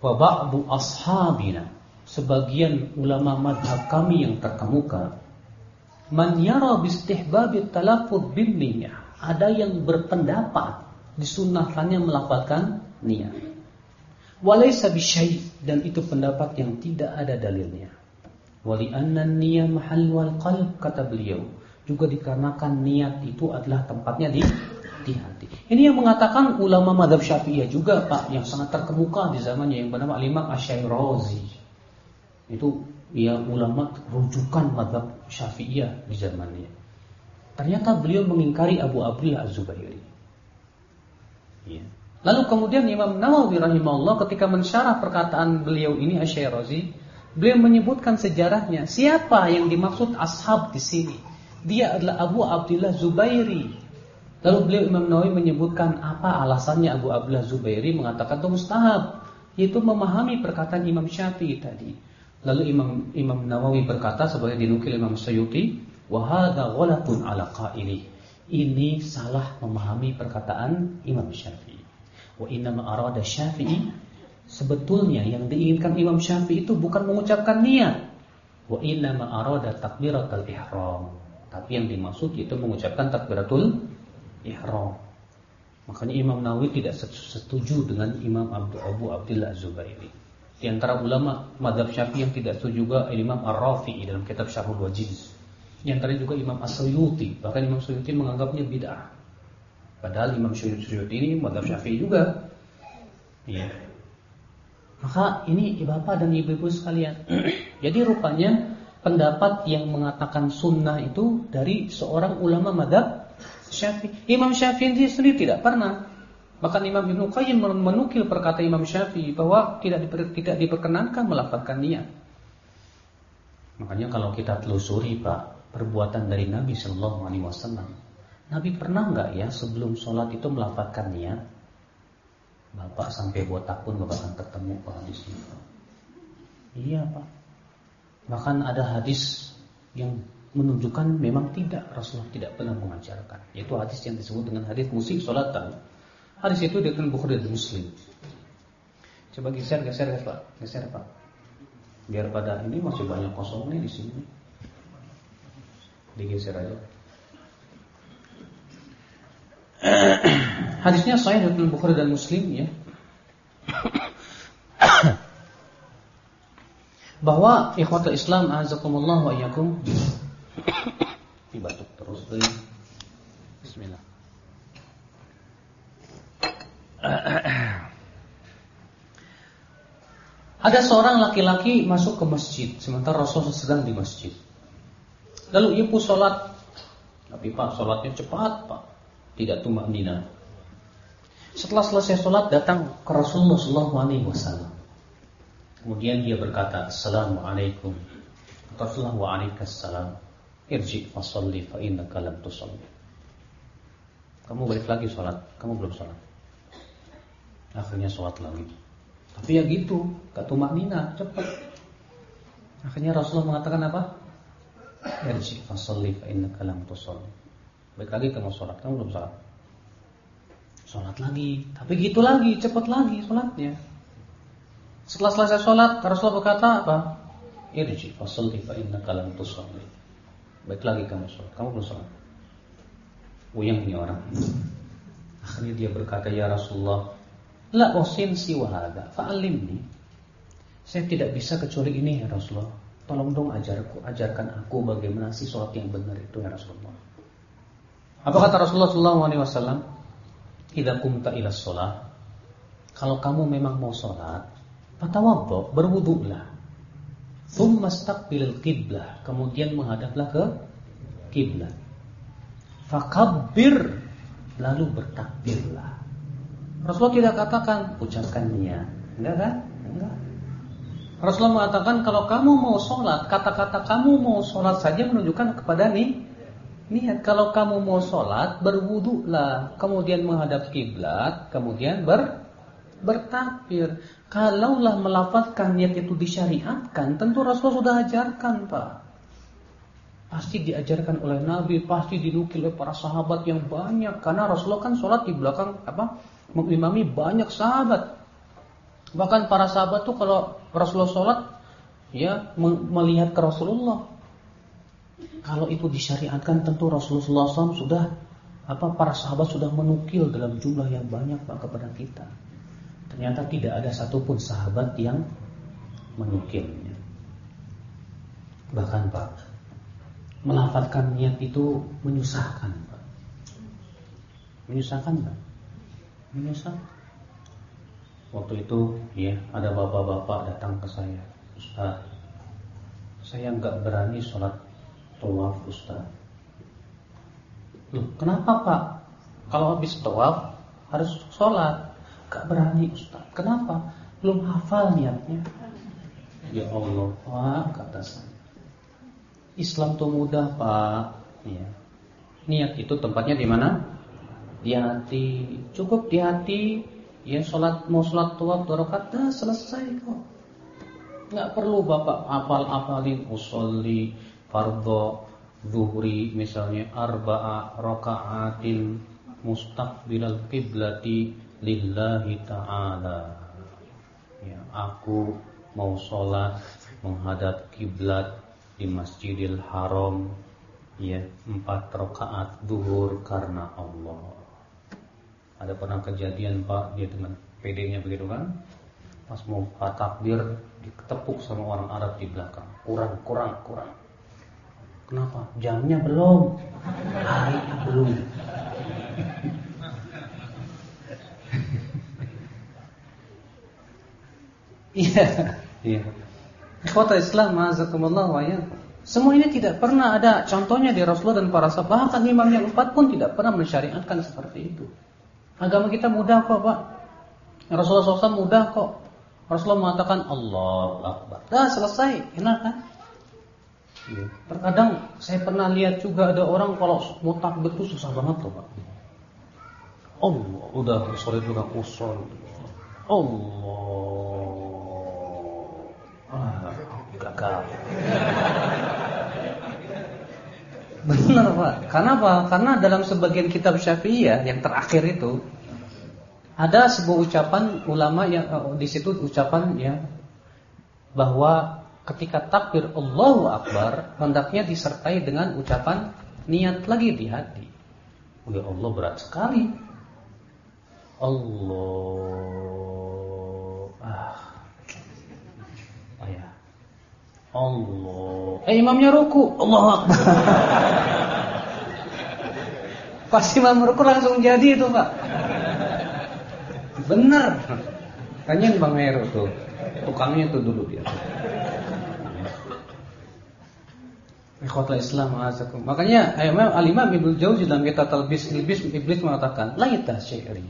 Wa ba'du ashabina sebagian ulama madhab kami yang terkemuka man yara bistihbabi talaffuz bin niyyah ada yang berpendapat disunahkannya melafalkan niat Walaysa bisyai dan itu pendapat yang tidak ada dalilnya. Wali anna niyya mahal wal qalb kata beliau juga dikarenakan niat itu adalah tempatnya di di hati. Ini yang mengatakan ulama madhab syafi'iyah juga Pak yang sangat terkemuka di zamannya yang bernama Imam Asyairazi. Itu ya ulama rujukan madhab syafi'iyah di zamannya. Ternyata beliau mengingkari Abu Abdullah Az-Zubairi. Ya. Lalu kemudian Imam Nawawi rahimahullah ketika mensyarah perkataan beliau ini Asyairazi, beliau menyebutkan sejarahnya. Siapa yang dimaksud ashab di sini? Dia adalah Abu Abdullah Zubairi Lalu beliau Imam Nawawi menyebutkan apa alasannya Abu Abdullah Zubairi mengatakan itu mustahab, yaitu memahami perkataan Imam Syafi'i tadi. Lalu Imam Imam Nawawi berkata sebagai dinukil Imam Suyuti, wa hadza ghalatun ala qaili. Ini salah memahami perkataan Imam Syafi'i. Wa inna ma arada Syafi'i sebetulnya yang diinginkan Imam Syafi'i itu bukan mengucapkan niat. Wa inna ma arada takbiratul ihram. Tapi yang dimaksud itu mengucapkan takbiratul ihram. Makanya Imam Nawawi tidak setuju dengan Imam Abu, Abu Abdullah Zubairi. Di antara ulama madhab syafi'i yang tidak setuju juga Imam Ar-Rafi'i dalam kitab Syarhul Wajiz. Di antara juga Imam As-Suyuti. Bahkan Imam Suyuti menganggapnya bid'ah. Padahal Imam Suyuti ini madhab syafi'i juga. Ya. Maka ini bapak dan ibu-ibu sekalian. Jadi rupanya pendapat yang mengatakan sunnah itu dari seorang ulama madhab Syafi'i. Imam Syafi'i sendiri tidak pernah. Bahkan Imam Ibnu Qayyim menukil perkata Imam Syafi'i bahwa tidak diper, tidak diperkenankan melafalkan niat. Makanya kalau kita telusuri Pak perbuatan dari Nabi Shallallahu Alaihi Wasallam, Nabi pernah nggak ya sebelum sholat itu melafalkan niat? Bapak sampai botak pun bapak akan ketemu Pak di sini. Iya Pak. Bahkan ada hadis yang menunjukkan memang tidak Rasulullah tidak pernah mengajarkan. Yaitu hadis yang disebut dengan hadis musik tahu. Hadis itu dengan Bukhari dan Muslim. Coba geser, geser, geser Pak. Geser Pak. Biar pada ini masih banyak kosong nih di sini. Digeser aja. Hadisnya saya dengan Bukhari dan Muslim ya. Bahwa ikhwatul Islam azakumullah wa iyyakum batuk terus deh. Bismillah. Ada seorang laki-laki masuk ke masjid sementara Rasul sedang di masjid. Lalu ia pun sholat. Tapi pak sholatnya cepat pak, tidak tumak nina. Setelah selesai sholat datang ke Rasulullah SAW. Kemudian dia berkata, Assalamualaikum. Rasulullah waalaikumsalam irji fasalli fa innaka lam tusalli. Kamu balik lagi sholat, kamu belum sholat. Akhirnya sholat lagi. Tapi ya gitu, gak tumak nina, cepat. Akhirnya Rasulullah mengatakan apa? Irji fasalli fa innaka lam. Balik lagi kamu sholat, kamu belum sholat. Sholat lagi, tapi gitu lagi, cepat lagi sholatnya. Setelah selesai sholat, Rasulullah berkata apa? Irji fasalli fa innaka lam. Baik lagi kamu sholat Kamu belum sholat Uyang ini orang Akhirnya dia berkata Ya Rasulullah La usin siwa hada Fa'alimni. Saya tidak bisa kecuali ini ya Rasulullah. Tolong dong ajarku, ajarkan aku bagaimana sih sholat yang benar itu ya Rasulullah. Apa kata Rasulullah SAW Idza kumta ila sholat. Kalau kamu memang mau sholat Fatawaddo, berwuduklah Thumma staqbilil qiblah, kemudian menghadaplah ke kiblat. Fakabbir, lalu bertakbirlah. Rasulullah tidak katakan ucapkan niat, enggak kan? Enggak. Rasulullah mengatakan kalau kamu mau sholat, kata-kata kamu mau sholat saja menunjukkan kepada nih niat. Kalau kamu mau sholat, berwuduklah, kemudian menghadap kiblat, kemudian ber bertakbir. Kalaulah melafazkan niat itu disyariatkan, tentu Rasul sudah ajarkan, Pak. Pasti diajarkan oleh Nabi, pasti dinukil oleh para sahabat yang banyak. Karena Rasulullah kan sholat di belakang apa? Mengimami banyak sahabat. Bahkan para sahabat tuh kalau Rasulullah sholat, ya melihat ke Rasulullah. Kalau itu disyariatkan, tentu Rasulullah SAW sudah apa? Para sahabat sudah menukil dalam jumlah yang banyak pak kepada kita. Ternyata tidak ada satupun sahabat yang menukilnya. Bahkan Pak, melafatkan niat itu menyusahkan, Pak. Menyusahkan, Pak. Menyusahkan. Waktu itu, ya, ada bapak-bapak datang ke saya, Ustaz, saya nggak berani sholat tawaf, Ustaz. Loh, kenapa Pak? Kalau habis tawaf harus sholat, nggak berani Ustaz. Kenapa? Belum hafal niatnya. Ya Allah, Pak, kata saya. Islam tuh mudah, Pak. Ya. Niat itu tempatnya di mana? Di hati. Cukup di hati. Ya, sholat mau sholat tawaf dua dah selesai kok. Nggak perlu bapak apal-apalin usolli fardho zuhri misalnya arba'a raka'atin mustaqbilal qiblati lillahi ta'ala. Ya, aku mau sholat menghadap kiblat di Masjidil Haram ya empat rakaat duhur karena Allah. Ada pernah kejadian Pak dia dengan PD-nya begitu kan? Pas mau takbir diketepuk sama orang Arab di belakang. Kurang, kurang, kurang. Kenapa? Jamnya belum. Harinya belum. Iya, iya. Kota Islam, mazakumullah wa ya. Semua ini tidak pernah ada contohnya di Rasulullah dan para sahabat. Bahkan imam yang empat pun tidak pernah mensyariatkan seperti itu. Agama kita mudah kok, Pak. Rasulullah SAW mudah kok. Rasulullah mengatakan Allah Akbar. Dah selesai, enak kan? Ya. Terkadang saya pernah lihat juga ada orang kalau mau takbir itu susah banget tuh, Pak. Allah, udah sore juga kusol. Allah gagal. Benar Pak. Karena apa? Karena dalam sebagian kitab Syafi'iyah yang terakhir itu ada sebuah ucapan ulama yang oh, di situ ucapan ya bahwa ketika takbir Allahu Akbar hendaknya disertai dengan ucapan niat lagi di hati. Ya Allah berat sekali. Allah ah Allah. Eh imamnya ruku. Allah Akbar. Pas imam ruku langsung jadi itu pak. Bener. Tanyain Bang Heru tuh. Tukangnya tuh dulu dia. Ikhwatul Islam azakum. Makanya Imam Al-Imam Ibnu Jauzi dalam kitab Talbis Iblis Iblis mengatakan, "Laita syairi."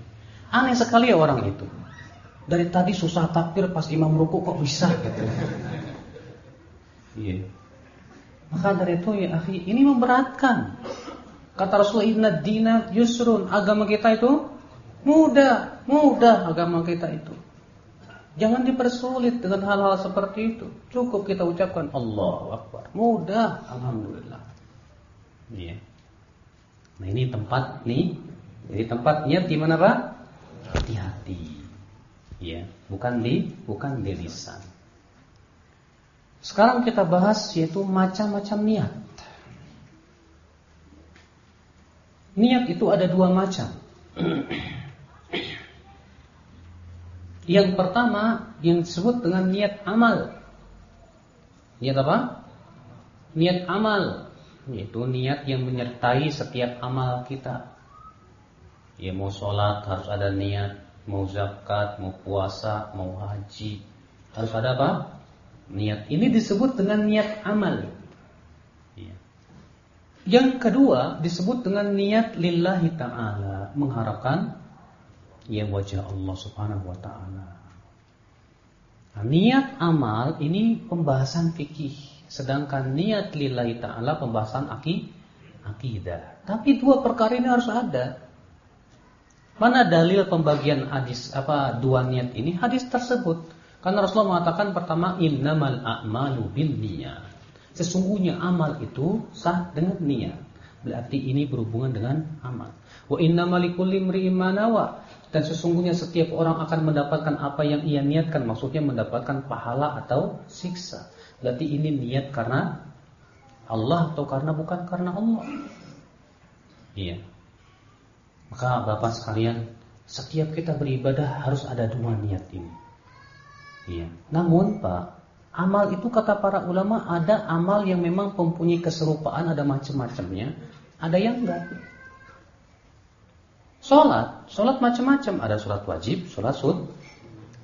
Aneh sekali ya orang itu. Dari tadi susah takbir pas imam ruku kok bisa gitu. Iya. Maka dari itu ya akhi, ini memberatkan. Kata Rasulullah inna dina yusrun, agama kita itu mudah, mudah agama kita itu. Jangan dipersulit dengan hal-hal seperti itu. Cukup kita ucapkan Allahu Akbar. Mudah, alhamdulillah. Iya. Nah, ini tempat nih. Jadi tempat niat di mana, Pak? Hati-hati. Ya, bukan di bukan di lisan. Sekarang kita bahas yaitu macam-macam niat. Niat itu ada dua macam. Yang pertama yang disebut dengan niat amal. Niat apa? Niat amal, yaitu niat yang menyertai setiap amal kita. Ya mau sholat harus ada niat, mau zakat, mau puasa, mau haji, harus ada apa? Niat ini disebut dengan niat amal. Ya. Yang kedua disebut dengan niat lillahi ta'ala. Mengharapkan ya wajah Allah subhanahu wa ta'ala. Nah, niat amal ini pembahasan fikih. Sedangkan niat lillahi ta'ala pembahasan aki, akidah. Tapi dua perkara ini harus ada. Mana dalil pembagian hadis apa dua niat ini? Hadis tersebut karena Rasulullah mengatakan pertama innamal a'malu binniyat. Sesungguhnya amal itu sah dengan niat. Berarti ini berhubungan dengan amal. Wa innamal likulli imri'in Dan sesungguhnya setiap orang akan mendapatkan apa yang ia niatkan, maksudnya mendapatkan pahala atau siksa. Berarti ini niat karena Allah atau karena bukan karena Allah. Iya. Maka Bapak sekalian, setiap kita beribadah harus ada dua niat ini. Iya. Namun Pak, Amal itu kata para ulama ada amal yang memang mempunyai keserupaan, ada macam-macamnya, ada yang enggak. Sholat, sholat macam-macam, ada sholat wajib, sholat sun,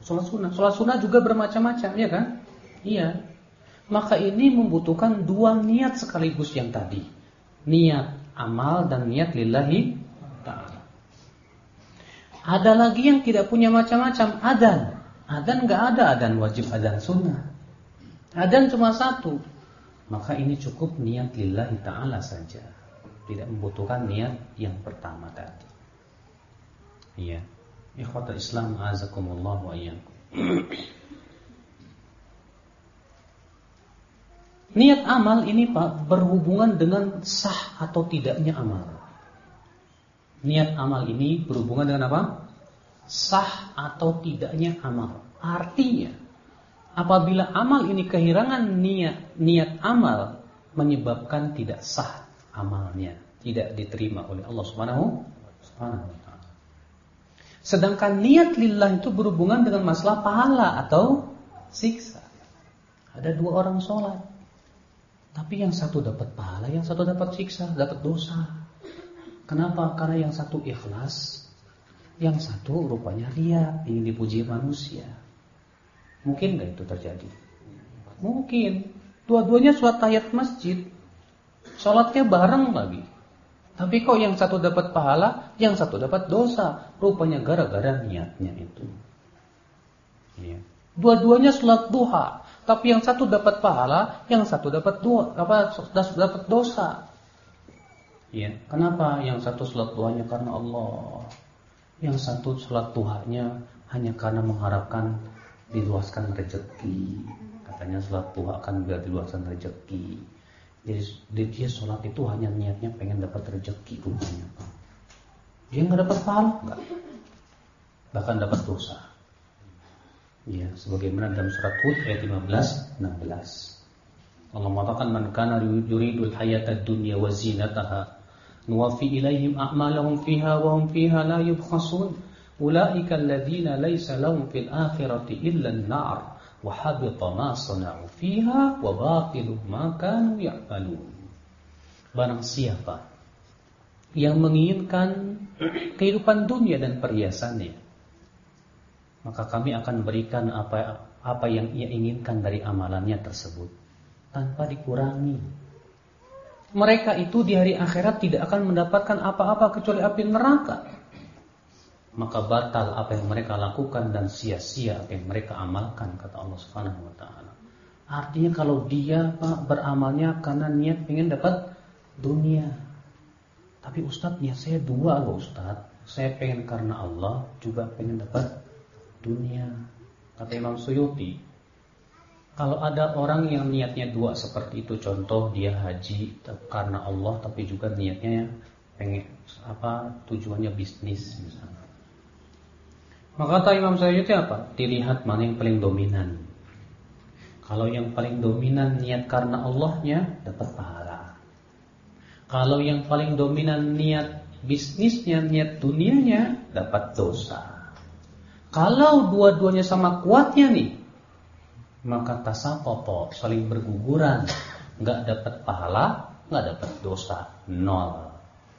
sholat sunnah, sholat sunnah juga bermacam-macam, ya kan? Iya. Maka ini membutuhkan dua niat sekaligus yang tadi, niat amal dan niat lillahi ta'ala. Ada lagi yang tidak punya macam-macam, adan. Adan nggak ada adan wajib, adan sunnah. Adan cuma satu. Maka ini cukup niat lillahi ta'ala saja. Tidak membutuhkan niat yang pertama tadi. Iya. Ikhwatul Islam azakumullah wa. Niat amal ini Pak berhubungan dengan sah atau tidaknya amal. Niat amal ini berhubungan dengan apa? Sah atau tidaknya amal. Artinya Apabila amal ini kehilangan niat niat amal menyebabkan tidak sah amalnya, tidak diterima oleh Allah Subhanahu wa. Sedangkan niat lillah itu berhubungan dengan masalah pahala atau siksa. Ada dua orang sholat, tapi yang satu dapat pahala, yang satu dapat siksa, dapat dosa. Kenapa? Karena yang satu ikhlas, yang satu rupanya dia ingin dipuji manusia. Mungkin nggak itu terjadi? Mungkin. Dua-duanya sholat tahiyat masjid. Sholatnya bareng lagi. Tapi kok yang satu dapat pahala, yang satu dapat dosa. Rupanya gara-gara niatnya itu. Ya. Dua-duanya sholat duha. Tapi yang satu dapat pahala, yang satu dapat dua, apa dapat dosa. Ya, kenapa yang satu sholat duhanya karena Allah, yang satu sholat duhanya hanya karena mengharapkan diluaskan rezeki. Katanya sholat duha akan biar diluaskan rezeki. Jadi dia sholat itu hanya niatnya pengen dapat rezeki rupanya. Dia nggak dapat pahala nggak, bahkan dapat dosa. Ya, sebagaimana dalam surat Hud ayat 15, 16. Allah mengatakan man kana yuridul hayatad dunya wa zinataha fiha wa hum fiha la yubkhasun Ulaika alladziina laisa lahum fil akhirati illa an-nar wa habita ma sana'u fiha wa batilu ma kanu ya'malun. Barang siapa yang menginginkan kehidupan dunia dan perhiasannya, maka kami akan berikan apa apa yang ia inginkan dari amalannya tersebut tanpa dikurangi. Mereka itu di hari akhirat tidak akan mendapatkan apa-apa kecuali api neraka maka batal apa yang mereka lakukan dan sia-sia apa yang mereka amalkan kata Allah Subhanahu wa taala. Artinya kalau dia Pak beramalnya karena niat ingin dapat dunia. Tapi Ustadz niat saya dua loh Ustadz. Saya pengen karena Allah juga pengen dapat dunia. Kata Imam Suyuti, kalau ada orang yang niatnya dua seperti itu, contoh dia haji karena Allah, tapi juga niatnya pengen apa tujuannya bisnis misalnya. Maka kata Imam Sayyidi apa? Dilihat mana yang paling dominan. Kalau yang paling dominan niat karena Allahnya dapat pahala. Kalau yang paling dominan niat bisnisnya, niat dunianya dapat dosa. Kalau dua-duanya sama kuatnya nih, maka tasakopo saling berguguran, nggak dapat pahala, nggak dapat dosa, nol.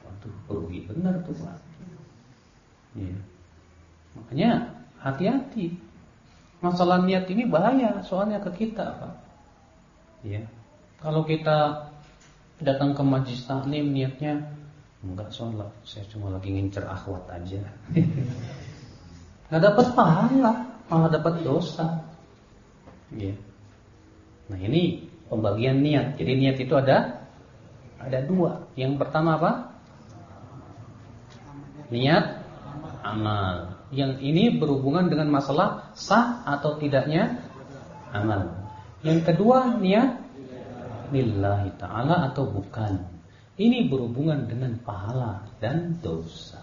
Waduh, rugi benar tuh pak. Yeah. Makanya hati-hati. Masalah niat ini bahaya soalnya ke kita, Pak. Ya. Kalau kita datang ke majlis taklim niatnya enggak sholat, saya cuma lagi ngincer akhwat aja. Enggak dapat pahala, malah dapat dosa. Ya. Nah, ini pembagian niat. Jadi niat itu ada ada dua. Yang pertama apa? Niat amal. Yang ini berhubungan dengan masalah sah atau tidaknya amal. Yang kedua niat lillahi ta'ala atau bukan. Ini berhubungan dengan pahala dan dosa.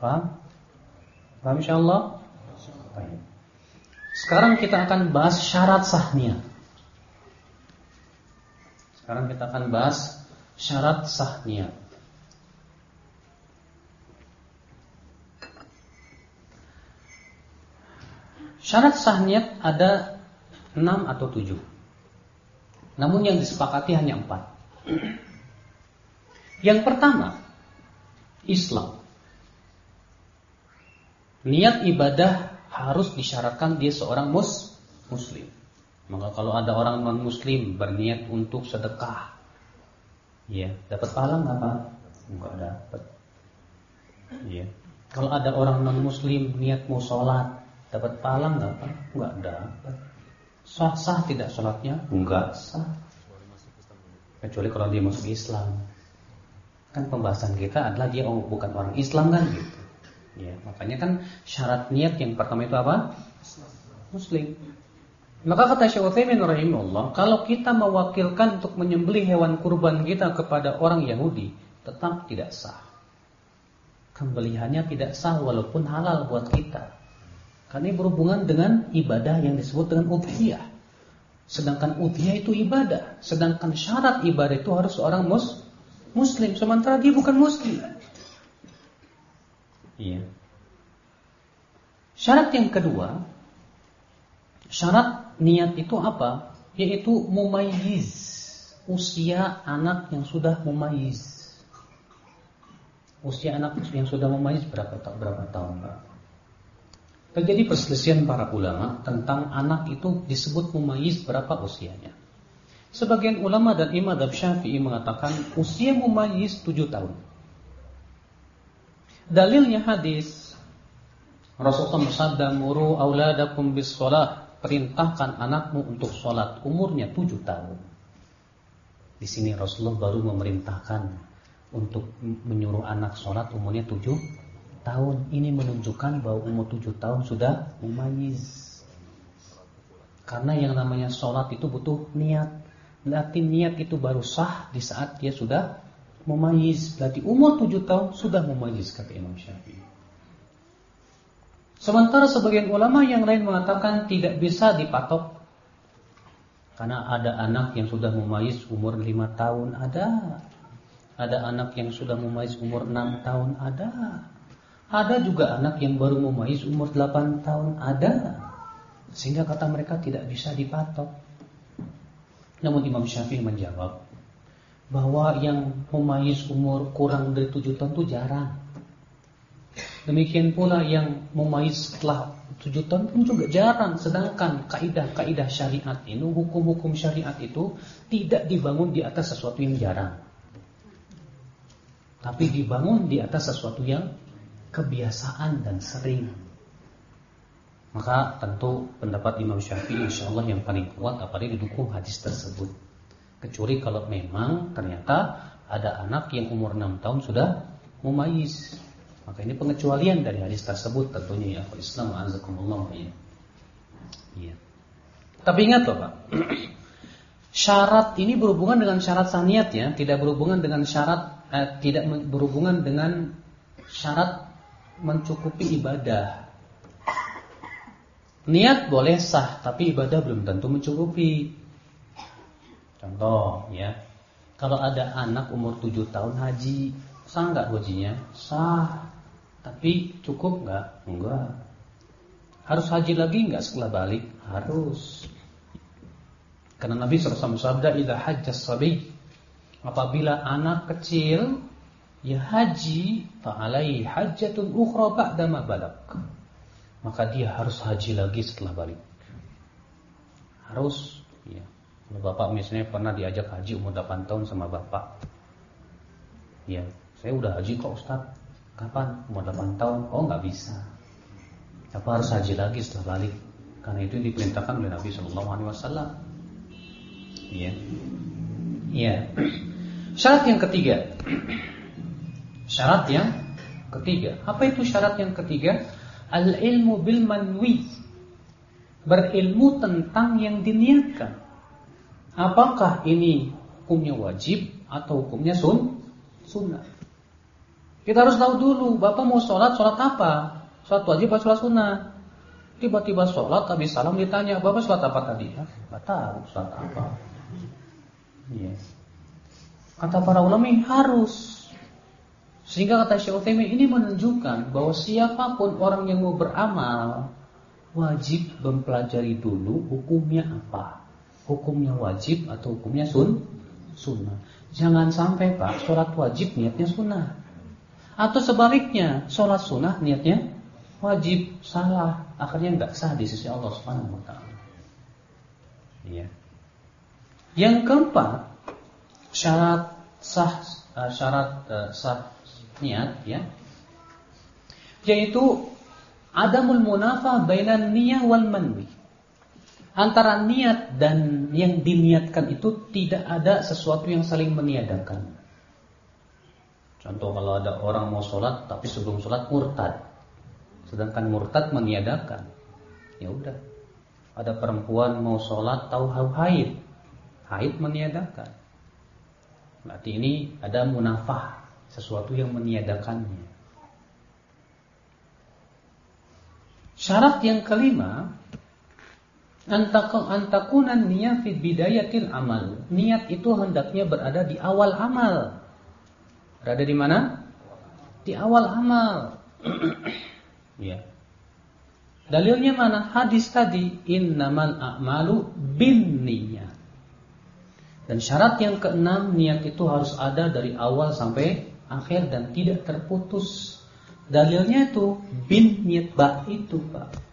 Paham? Paham insyaallah? Baik. Sekarang kita akan bahas syarat sah niat. Sekarang kita akan bahas syarat sah niat. Syarat sah niat ada enam atau tujuh. Namun yang disepakati hanya empat. Yang pertama, Islam. Niat ibadah harus disyaratkan dia seorang mus muslim. Maka kalau ada orang non muslim berniat untuk sedekah, ya dapat pahala nggak pak? Enggak dapat. Ya. Kalau ada orang non muslim niat mau sholat, dapat pahala nggak pak? Enggak dapat. Sah sah tidak sholatnya? Enggak sah. Kecuali kalau dia masuk Islam. Kan pembahasan kita adalah dia oh, bukan orang Islam kan gitu. Ya, makanya kan syarat niat yang pertama itu apa? Muslim. Maka kata Syekh Utsaimin rahimahullah, kalau kita mewakilkan untuk menyembelih hewan kurban kita kepada orang Yahudi, tetap tidak sah. Kembeliannya tidak sah walaupun halal buat kita. Karena ini berhubungan dengan ibadah yang disebut dengan udhiyah. Sedangkan udhiyah itu ibadah, sedangkan syarat ibadah itu harus seorang mus muslim sementara dia bukan muslim. Iya. Syarat yang kedua, syarat niat itu apa? Yaitu mumayyiz. Usia anak yang sudah mumayyiz. Usia anak yang sudah mumayyiz berapa berapa tahun, Pak? Terjadi perselisihan para ulama tentang anak itu disebut mumayyiz berapa usianya. Sebagian ulama dan imam Syafi'i mengatakan usia mumayyiz 7 tahun. Dalilnya hadis Rasulullah bersabda muru auladakum bis shalah, perintahkan anakmu untuk sholat umurnya 7 tahun. Di sini Rasulullah baru memerintahkan untuk menyuruh anak sholat umurnya 7 tahun. Ini menunjukkan bahwa umur 7 tahun sudah mumayyiz. Karena yang namanya sholat itu butuh niat. Berarti niat itu baru sah di saat dia sudah memayis. Berarti umur tujuh tahun sudah memayis kata Imam Syafi'i. Sementara sebagian ulama yang lain mengatakan tidak bisa dipatok karena ada anak yang sudah memayis umur lima tahun ada. Ada anak yang sudah memayis umur enam tahun ada. Ada juga anak yang baru memayis umur delapan tahun ada. Sehingga kata mereka tidak bisa dipatok. Namun Imam Syafi'i menjawab bahwa yang memayis umur kurang dari tujuh tahun itu jarang. Demikian pula yang memayis setelah tujuh tahun pun juga jarang. Sedangkan kaidah-kaidah syariat ini, hukum-hukum syariat itu tidak dibangun di atas sesuatu yang jarang. Tapi dibangun di atas sesuatu yang kebiasaan dan sering. Maka tentu pendapat Imam Syafi'i insya Allah yang paling kuat apalagi didukung hadis tersebut. Kecuali kalau memang ternyata ada anak yang umur 6 tahun sudah mumayyiz. Maka ini pengecualian dari hadis tersebut tentunya ya Islam azakumullah ya. Iya. Tapi ingat loh Pak. syarat ini berhubungan dengan syarat saniat ya, tidak berhubungan dengan syarat eh, tidak berhubungan dengan syarat mencukupi ibadah. Niat boleh sah, tapi ibadah belum tentu mencukupi. Contoh ya, kalau ada anak umur 7 tahun haji, sah nggak hajinya? Sah, tapi cukup nggak? Enggak. Harus haji lagi nggak setelah balik? Harus. Karena Nabi SAW bersabda, "Idza hajjas sabi" Apabila anak kecil ya haji, fa'alai hajjatun ukhra ba'da ma balak maka dia harus haji lagi setelah balik. Harus, ya. Bapak misalnya pernah diajak haji umur 8 tahun sama bapak. Ya, saya udah haji kok Ustaz. Kapan? Umur 8 tahun. Oh, nggak bisa. Apa harus haji lagi setelah balik? Karena itu diperintahkan oleh Nabi Shallallahu alaihi wasallam. Iya. Iya. Syarat yang ketiga. Syarat yang ketiga. Apa itu syarat yang ketiga? Al-ilmu bil manwi. Berilmu tentang yang diniatkan. Apakah ini hukumnya wajib atau hukumnya sun? sunnah? Kita harus tahu dulu, Bapak mau sholat, sholat apa? Sholat wajib atau sholat sunnah? Tiba-tiba sholat, habis salam ditanya, Bapak sholat apa tadi? Gak tahu sholat apa. Yes. Kata para ulama harus sehingga kata Syekh ini menunjukkan bahwa siapa pun orang yang mau beramal wajib mempelajari dulu hukumnya apa. Hukumnya wajib atau hukumnya sun sunnah. Jangan sampai Pak, sholat wajib niatnya sunnah. Atau sebaliknya, sholat sunnah niatnya wajib, salah. Akhirnya nggak sah di sisi Allah Subhanahu wa taala. Iya. Yang keempat, syarat sah uh, syarat uh, sah niat ya. Yaitu adamul munafah bainan niyah wal manwi. Antara niat dan yang diniatkan itu tidak ada sesuatu yang saling meniadakan. Contoh kalau ada orang mau sholat tapi sebelum sholat murtad, sedangkan murtad meniadakan, ya udah. Ada perempuan mau sholat tahu haid, haid meniadakan. Berarti ini ada munafah, sesuatu yang meniadakannya. Syarat yang kelima, antakunan niat fi bidayatil amal. Niat itu hendaknya berada di awal amal. Berada di mana? Di awal amal. ya. Dalilnya mana? Hadis tadi innamal a'malu bin niat. Dan syarat yang keenam niat itu harus ada dari awal sampai akhir dan tidak terputus. Dalilnya itu bin niat ba itu pak.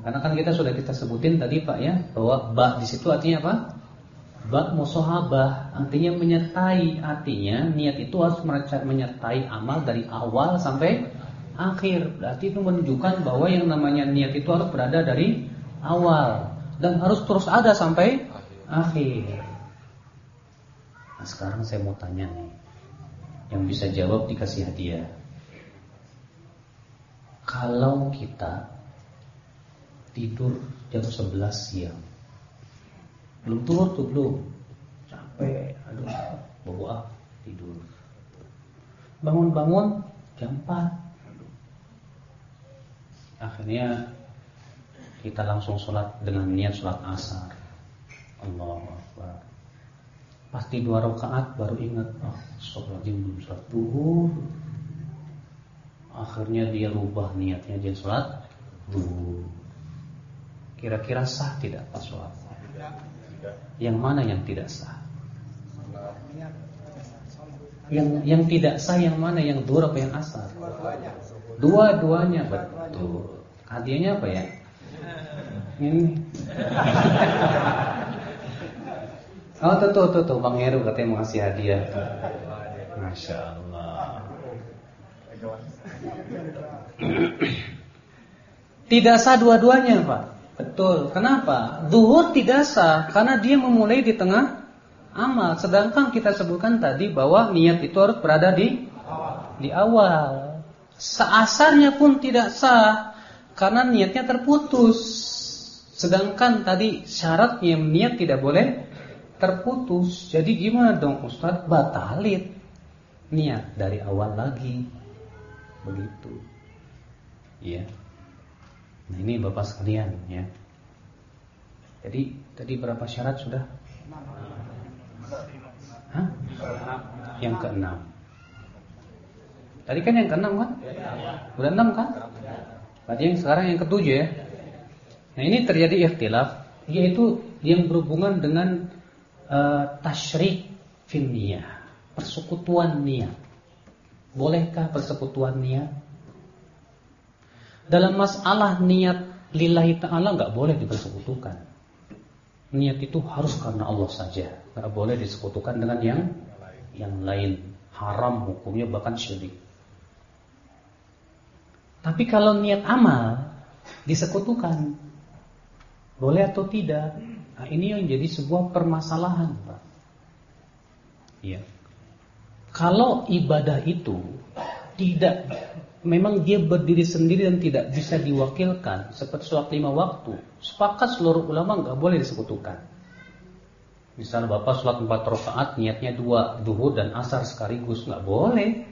Karena kan kita sudah kita sebutin tadi pak ya bahwa ba di situ artinya apa? Ba musohabah artinya menyertai artinya niat itu harus menyertai amal dari awal sampai akhir. Berarti itu menunjukkan bahwa yang namanya niat itu harus berada dari awal dan harus terus ada sampai akhir. Nah, sekarang saya mau tanya nih. Yang bisa jawab dikasih hadiah. Kalau kita tidur jam 11 siang. Belum turun tuh belum. Capek, aduh, bobo ah, tidur. Bangun-bangun jam 4 akhirnya kita langsung sholat dengan niat sholat asar. Allah Akbar. Pasti dua rakaat baru ingat, oh, sholat belum sholat duhur. Akhirnya dia rubah niatnya jadi sholat duhur. Kira-kira sah tidak pas sholat? Yang mana yang tidak sah? Yang yang tidak sah yang mana? Yang duhur apa yang asar? Dua-duanya betul. Hadiahnya apa ya? Ini. Oh tuh tuh tuh, tuh Bang Heru katanya mau kasih hadiah. Masya Allah. Tidak sah dua-duanya Pak. Betul. Kenapa? Duhur tidak sah karena dia memulai di tengah amal. Sedangkan kita sebutkan tadi bahwa niat itu harus berada di di awal. Seasarnya pun tidak sah karena niatnya terputus. Sedangkan tadi syaratnya niat tidak boleh terputus. Jadi gimana dong Ustaz? Batalit niat dari awal lagi. Begitu. Iya. Nah ini Bapak sekalian ya. Jadi tadi berapa syarat sudah? Hah? Yang keenam. Tadi kan yang keenam kan? Udah enam kan? Berarti yang sekarang yang ketujuh ya. Nah ini terjadi ikhtilaf, yaitu yang berhubungan dengan uh, tasyrik finniyah, persekutuan niat. Bolehkah persekutuan niat? Dalam masalah niat lillahi ta'ala nggak boleh dipersekutukan. Niat itu harus karena Allah saja, nggak boleh disekutukan dengan yang yang lain. Haram hukumnya bahkan syirik. Tapi kalau niat amal disekutukan, boleh atau tidak? Nah, ini yang jadi sebuah permasalahan, Pak. Ya. Kalau ibadah itu tidak memang dia berdiri sendiri dan tidak bisa diwakilkan seperti sholat lima waktu, sepakat seluruh ulama nggak boleh disekutukan. Misal bapak sholat empat rakaat niatnya dua duhur dan asar sekaligus nggak boleh.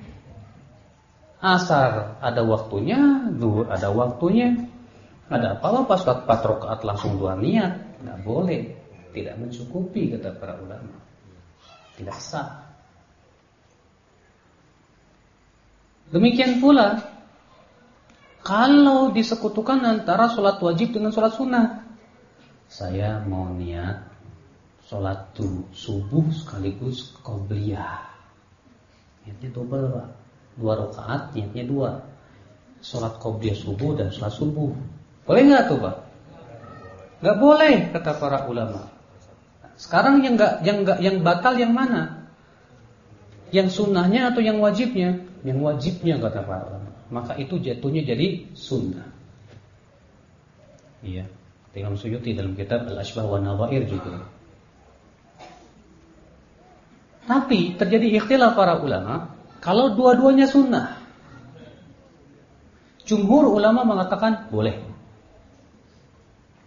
Asar ada waktunya, zuhur ada waktunya. Ada apa-apa pas empat rakaat langsung dua niat, nggak boleh, tidak mencukupi kata para ulama. Tidak sah. Demikian pula Kalau disekutukan antara sholat wajib dengan sholat sunnah, saya mau niat sholat subuh sekaligus qobliyah. Niatnya double pak, dua rakaat, niatnya dua. Sholat qobliyah subuh dan sholat subuh. Boleh nggak tuh pak? Nggak boleh kata para ulama. Sekarang yang nggak yang nggak yang batal yang mana? Yang sunnahnya atau yang wajibnya? Yang wajibnya kata para ulama maka itu jatuhnya jadi sunnah. Iya. Imam Suyuti dalam kitab Al-Ashbah wa Nawair juga. Tapi terjadi ikhtilaf para ulama kalau dua-duanya sunnah. Jumhur ulama mengatakan boleh.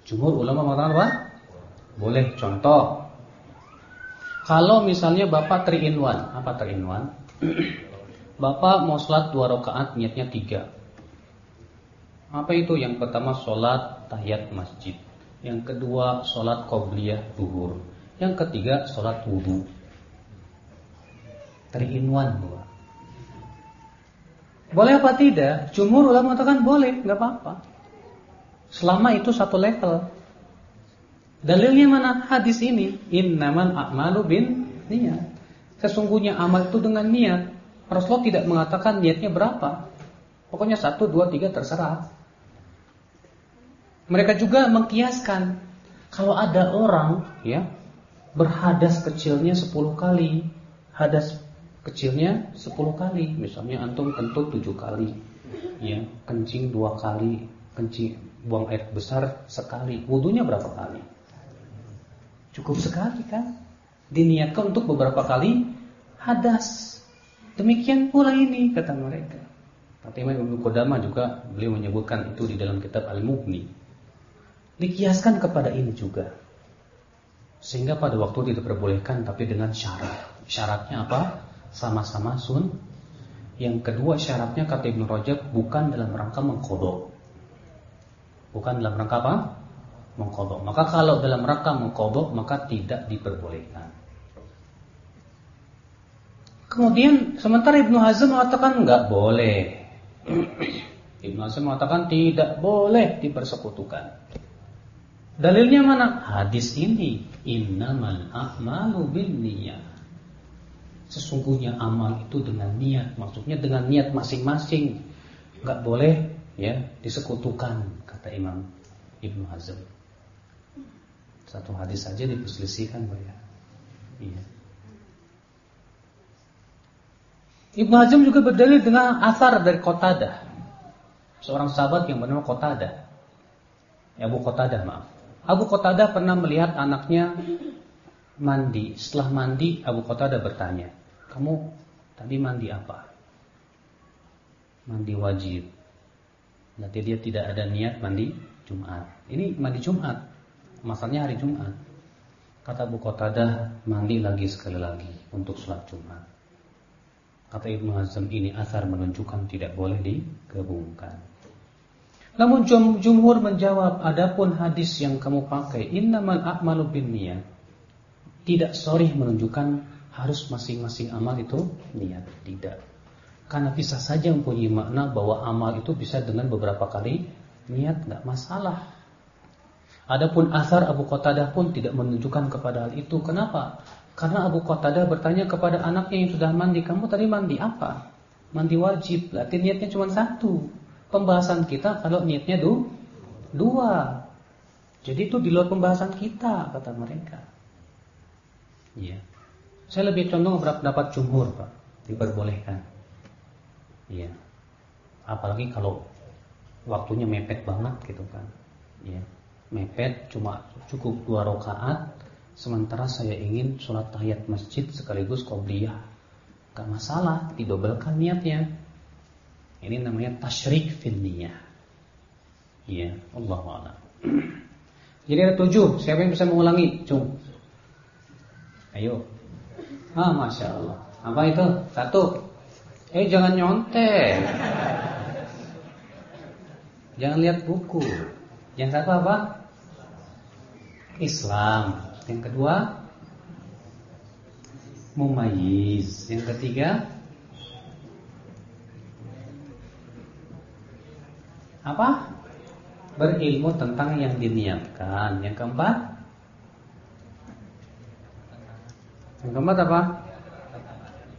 Jumhur ulama mengatakan apa? Boleh. Contoh. Kalau misalnya Bapak 3 in 1, apa 3 in 1? Bapak mau sholat dua rakaat niatnya tiga. Apa itu? Yang pertama sholat tahiyat masjid. Yang kedua sholat qobliyah duhur. Yang ketiga sholat wudhu. In one, Boleh apa tidak? Jumhur ulama mengatakan boleh, nggak apa-apa. Selama itu satu level. Dalilnya mana? Hadis ini. Innaman a'malu bin niat. Sesungguhnya amal itu dengan niat. Rasulullah tidak mengatakan niatnya berapa. Pokoknya satu, dua, tiga terserah. Mereka juga mengkiaskan kalau ada orang ya berhadas kecilnya sepuluh kali, hadas kecilnya sepuluh kali, misalnya antum kentut tujuh kali, ya kencing dua kali, kencing buang air besar sekali, wudhunya berapa kali? Cukup sekali kan? Diniatkan untuk beberapa kali hadas. Demikian pula ini kata mereka. Tapi Ibnu Qudamah juga beliau menyebutkan itu di dalam kitab Al-Mughni. Dikiaskan kepada ini juga. Sehingga pada waktu tidak diperbolehkan tapi dengan syarat. Syaratnya apa? Sama-sama sun. Yang kedua syaratnya kata Ibnu Rajab bukan dalam rangka mengkodok. Bukan dalam rangka apa? Mengkodok. Maka kalau dalam rangka mengkodok maka tidak diperbolehkan. Kemudian sementara Ibnu Hazm mengatakan enggak boleh. Ibnu Hazm mengatakan tidak boleh dipersekutukan. Dalilnya mana? Hadis ini, innamal a'malu binniyat. Sesungguhnya amal itu dengan niat, maksudnya dengan niat masing-masing. Enggak boleh ya disekutukan kata Imam Ibnu Hazm. Satu hadis saja diperselisihkan, Pak ya. Iya. Ibnu Hazm juga berdalil dengan asar dari Qatadah. Seorang sahabat yang bernama Qatadah. Abu Qatadah, maaf. Abu Qatadah pernah melihat anaknya mandi. Setelah mandi, Abu Qatadah bertanya, "Kamu tadi mandi apa?" Mandi wajib. Berarti dia tidak ada niat mandi Jumat. Ini mandi Jumat. Masalahnya hari Jumat. Kata Abu Qatadah, mandi lagi sekali lagi untuk sholat Jumat. Kata Ibnu Hazm ini asar menunjukkan tidak boleh digabungkan. Namun jum, jumhur menjawab, adapun hadis yang kamu pakai, innamal a'malu binniyat. Tidak sorry menunjukkan harus masing-masing amal itu niat, tidak. Karena bisa saja mempunyai makna bahwa amal itu bisa dengan beberapa kali niat, nggak masalah. Adapun asar Abu Qatadah pun tidak menunjukkan kepada hal itu. Kenapa? Karena Abu Qatadah bertanya kepada anaknya yang sudah mandi, kamu tadi mandi apa? Mandi wajib, berarti niatnya cuma satu. Pembahasan kita kalau niatnya du, dua. Jadi itu di luar pembahasan kita, kata mereka. Iya. Saya lebih condong dapat jumhur, Pak. Diperbolehkan. Iya. Apalagi kalau waktunya mepet banget gitu kan. Iya. Mepet cuma cukup dua rakaat Sementara saya ingin sholat tahiyat masjid sekaligus qobliyah. Gak masalah, didobelkan niatnya. Ini namanya tasyrik fil niyah. Iya, Allah a'lam. Jadi ada tujuh. Siapa yang bisa mengulangi? Cung. Ayo. Ah, masya Allah. Apa itu? Satu. Eh, jangan nyontek. Jangan lihat buku. Yang satu apa? Islam. Yang kedua Mumayyiz Yang ketiga apa? Berilmu tentang yang diniatkan. Yang keempat? Yang keempat apa?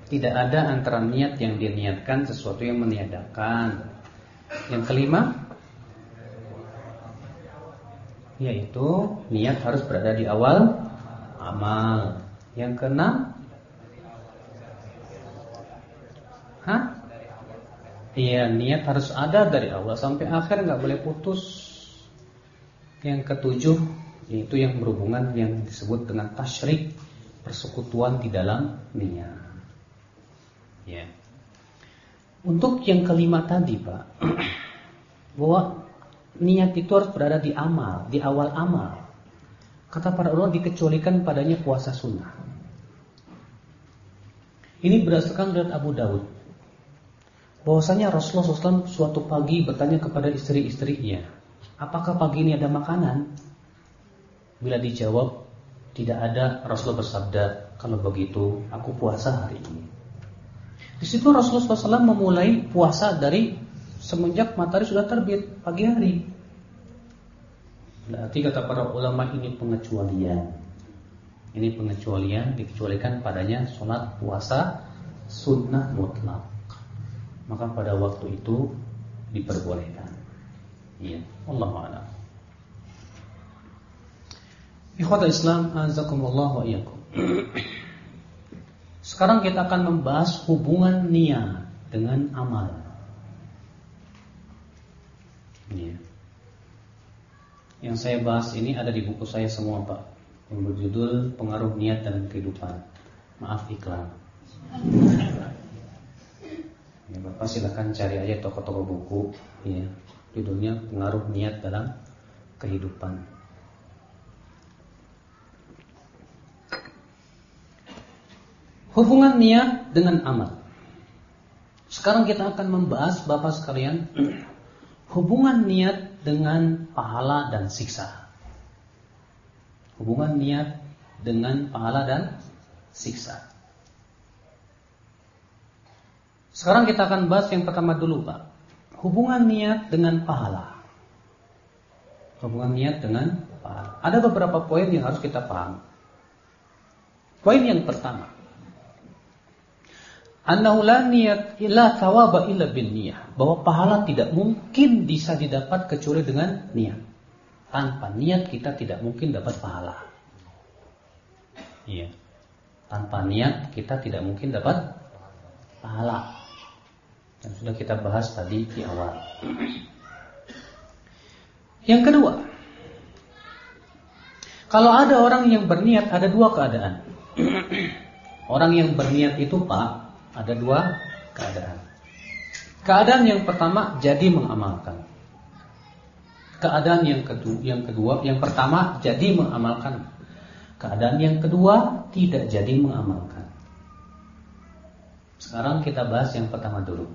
Tidak ada antara niat yang diniatkan sesuatu yang meniadakan. Yang kelima, yaitu niat harus berada di awal amal. Yang keenam, hah? Iya, niat harus ada dari awal sampai akhir, nggak boleh putus. Yang ketujuh, yaitu yang berhubungan yang disebut dengan tasyrik, persekutuan di dalam niat. Ya. Untuk yang kelima tadi, Pak, bahwa niat itu harus berada di amal, di awal amal. Kata para ulama dikecualikan padanya puasa sunnah. Ini berdasarkan dari Abu Daud bahwasanya Rasulullah SAW suatu pagi bertanya kepada istri-istrinya, apakah pagi ini ada makanan? Bila dijawab tidak ada, Rasulullah bersabda, kalau begitu aku puasa hari ini. Di situ Rasulullah SAW memulai puasa dari semenjak matahari sudah terbit pagi hari. Berarti kata para ulama ini pengecualian. Ini pengecualian dikecualikan padanya sholat puasa sunnah mutlak maka pada waktu itu diperbolehkan. Iya, Allah a'lam. Ikhwata Islam, azakumullah wa iyyakum. Sekarang kita akan membahas hubungan niat dengan amal. Iya. Yang saya bahas ini ada di buku saya semua, Pak. Yang berjudul Pengaruh Niat dalam Kehidupan. Maaf iklan. Ya, Bapak silahkan cari aja toko-toko buku ya. Judulnya pengaruh niat dalam kehidupan. Hubungan niat dengan amal. Sekarang kita akan membahas Bapak sekalian hubungan niat dengan pahala dan siksa. Hubungan niat dengan pahala dan siksa. Sekarang kita akan bahas yang pertama dulu Pak. Hubungan niat dengan pahala. Hubungan niat dengan pahala. Ada beberapa poin yang harus kita paham. Poin yang pertama Annahu la niyat illa illa bin niyah. Bahwa pahala tidak mungkin bisa didapat kecuali dengan niat Tanpa niat kita tidak mungkin dapat pahala. Iya. Tanpa niat kita tidak mungkin dapat pahala. Yang sudah kita bahas tadi di awal. Yang kedua, kalau ada orang yang berniat ada dua keadaan. orang yang berniat itu Pak, ada dua keadaan. Keadaan yang pertama jadi mengamalkan. Keadaan yang kedua, yang kedua, yang pertama jadi mengamalkan. Keadaan yang kedua tidak jadi mengamalkan. Sekarang kita bahas yang pertama dulu.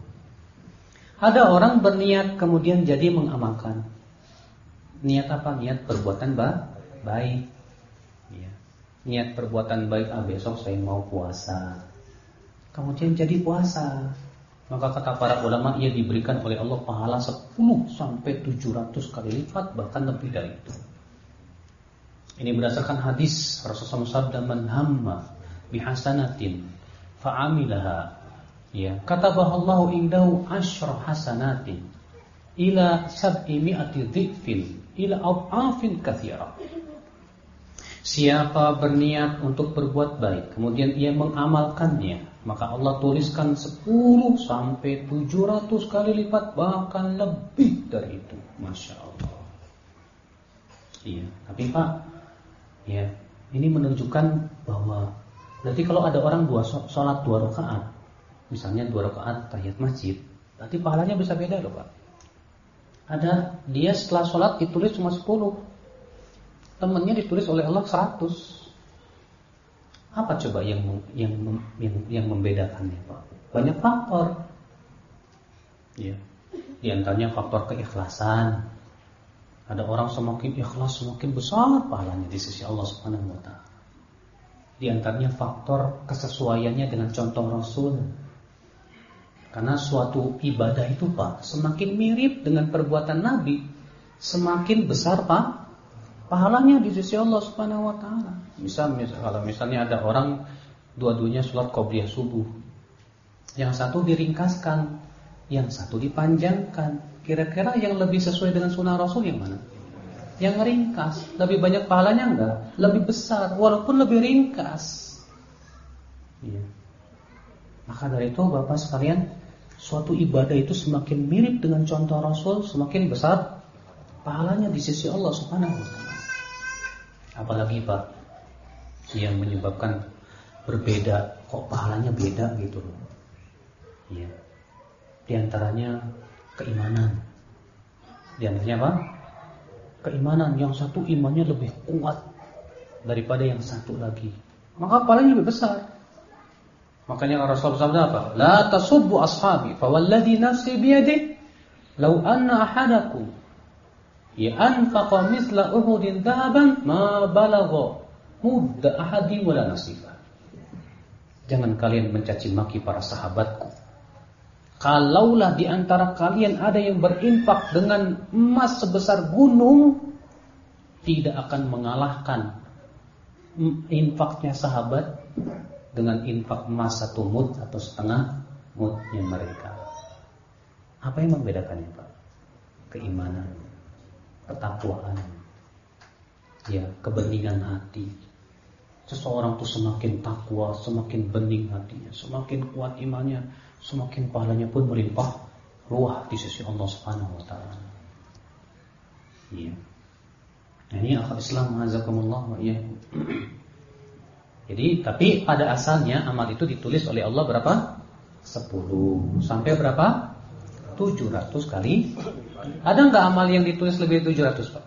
Ada orang berniat kemudian jadi mengamalkan. Niat apa? Niat perbuatan baik. Ya. Niat perbuatan baik, ah besok saya mau puasa. Kemudian jadi puasa. Maka kata para ulama ia diberikan oleh Allah pahala 10 sampai 700 kali lipat bahkan lebih dari itu. Ini berdasarkan hadis Rasulullah SAW man hamma bihasanatin fa'amilaha Ya, kata bahwa indahu asyra hasanatin ila sab'i mi'ati dhifin ila af'afin kathira. Siapa berniat untuk berbuat baik, kemudian ia mengamalkannya, maka Allah tuliskan 10 sampai 700 kali lipat bahkan lebih dari itu. Masya Allah. Iya, tapi Pak, ya, ini menunjukkan bahwa berarti kalau ada orang dua sholat dua rakaat, misalnya dua rakaat tahiyat masjid, berarti pahalanya bisa beda loh Pak. Ada dia setelah sholat ditulis cuma 10 Temennya ditulis oleh Allah 100 Apa coba yang yang yang, yang membedakannya Pak? Banyak faktor. Ya. Di antaranya faktor keikhlasan. Ada orang semakin ikhlas semakin besar pahalanya di sisi Allah Subhanahu wa taala. Di antaranya faktor kesesuaiannya dengan contoh Rasul Karena suatu ibadah itu Pak, semakin mirip dengan perbuatan Nabi, semakin besar Pak pahalanya di sisi Allah Subhanahu wa taala. Misal, kalau misalnya ada orang dua-duanya sholat qobliyah subuh. Yang satu diringkaskan, yang satu dipanjangkan. Kira-kira yang lebih sesuai dengan sunnah Rasul yang mana? Yang ringkas, lebih banyak pahalanya enggak? Lebih besar, walaupun lebih ringkas. Iya. Maka dari itu Bapak sekalian, suatu ibadah itu semakin mirip dengan contoh Rasul, semakin besar pahalanya di sisi Allah Subhanahu wa taala. Apalagi Pak yang menyebabkan berbeda, kok pahalanya beda gitu loh. Iya. Di antaranya keimanan. Di antaranya apa? Keimanan yang satu imannya lebih kuat daripada yang satu lagi. Maka pahalanya lebih besar. Makanya Rasulullah SAW apa? La tasubbu ashabi, fa walladhi nafsi biyadihi law anna ahadakum ya anfaqa misla uhudin dhahaban ma balagha mudda ahadi wala nasifa. Jangan kalian mencaci maki para sahabatku. Kalaulah di antara kalian ada yang berinfak dengan emas sebesar gunung, tidak akan mengalahkan infaknya sahabat dengan infak emas satu mud atau setengah mudnya mereka. Apa yang membedakannya Pak? Keimanan, ketakwaan, ya kebeningan hati. Seseorang tuh semakin takwa, semakin bening hatinya, semakin kuat imannya, semakin pahalanya pun melimpah ruah di sisi Allah Subhanahu wa taala. Iya. Nah, ini akal Islam azakumullah wa Jadi tapi pada asalnya amal itu ditulis oleh Allah berapa? 10 sampai berapa? 700 kali. Ada nggak amal yang ditulis lebih 700, Pak?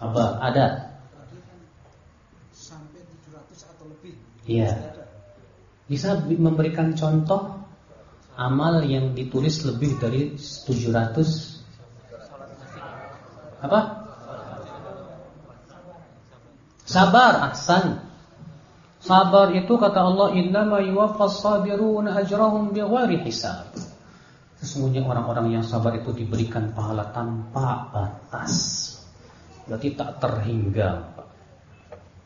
Apa? Ada. Sampai 700 atau lebih. Iya. Bisa memberikan contoh amal yang ditulis lebih dari 700 apa? Sabar, ahsan. Sabar itu kata Allah innama yuwaffas sabiruna ajrahum bighairi hisab. Sesungguhnya orang-orang yang sabar itu diberikan pahala tanpa batas. Berarti tak terhingga.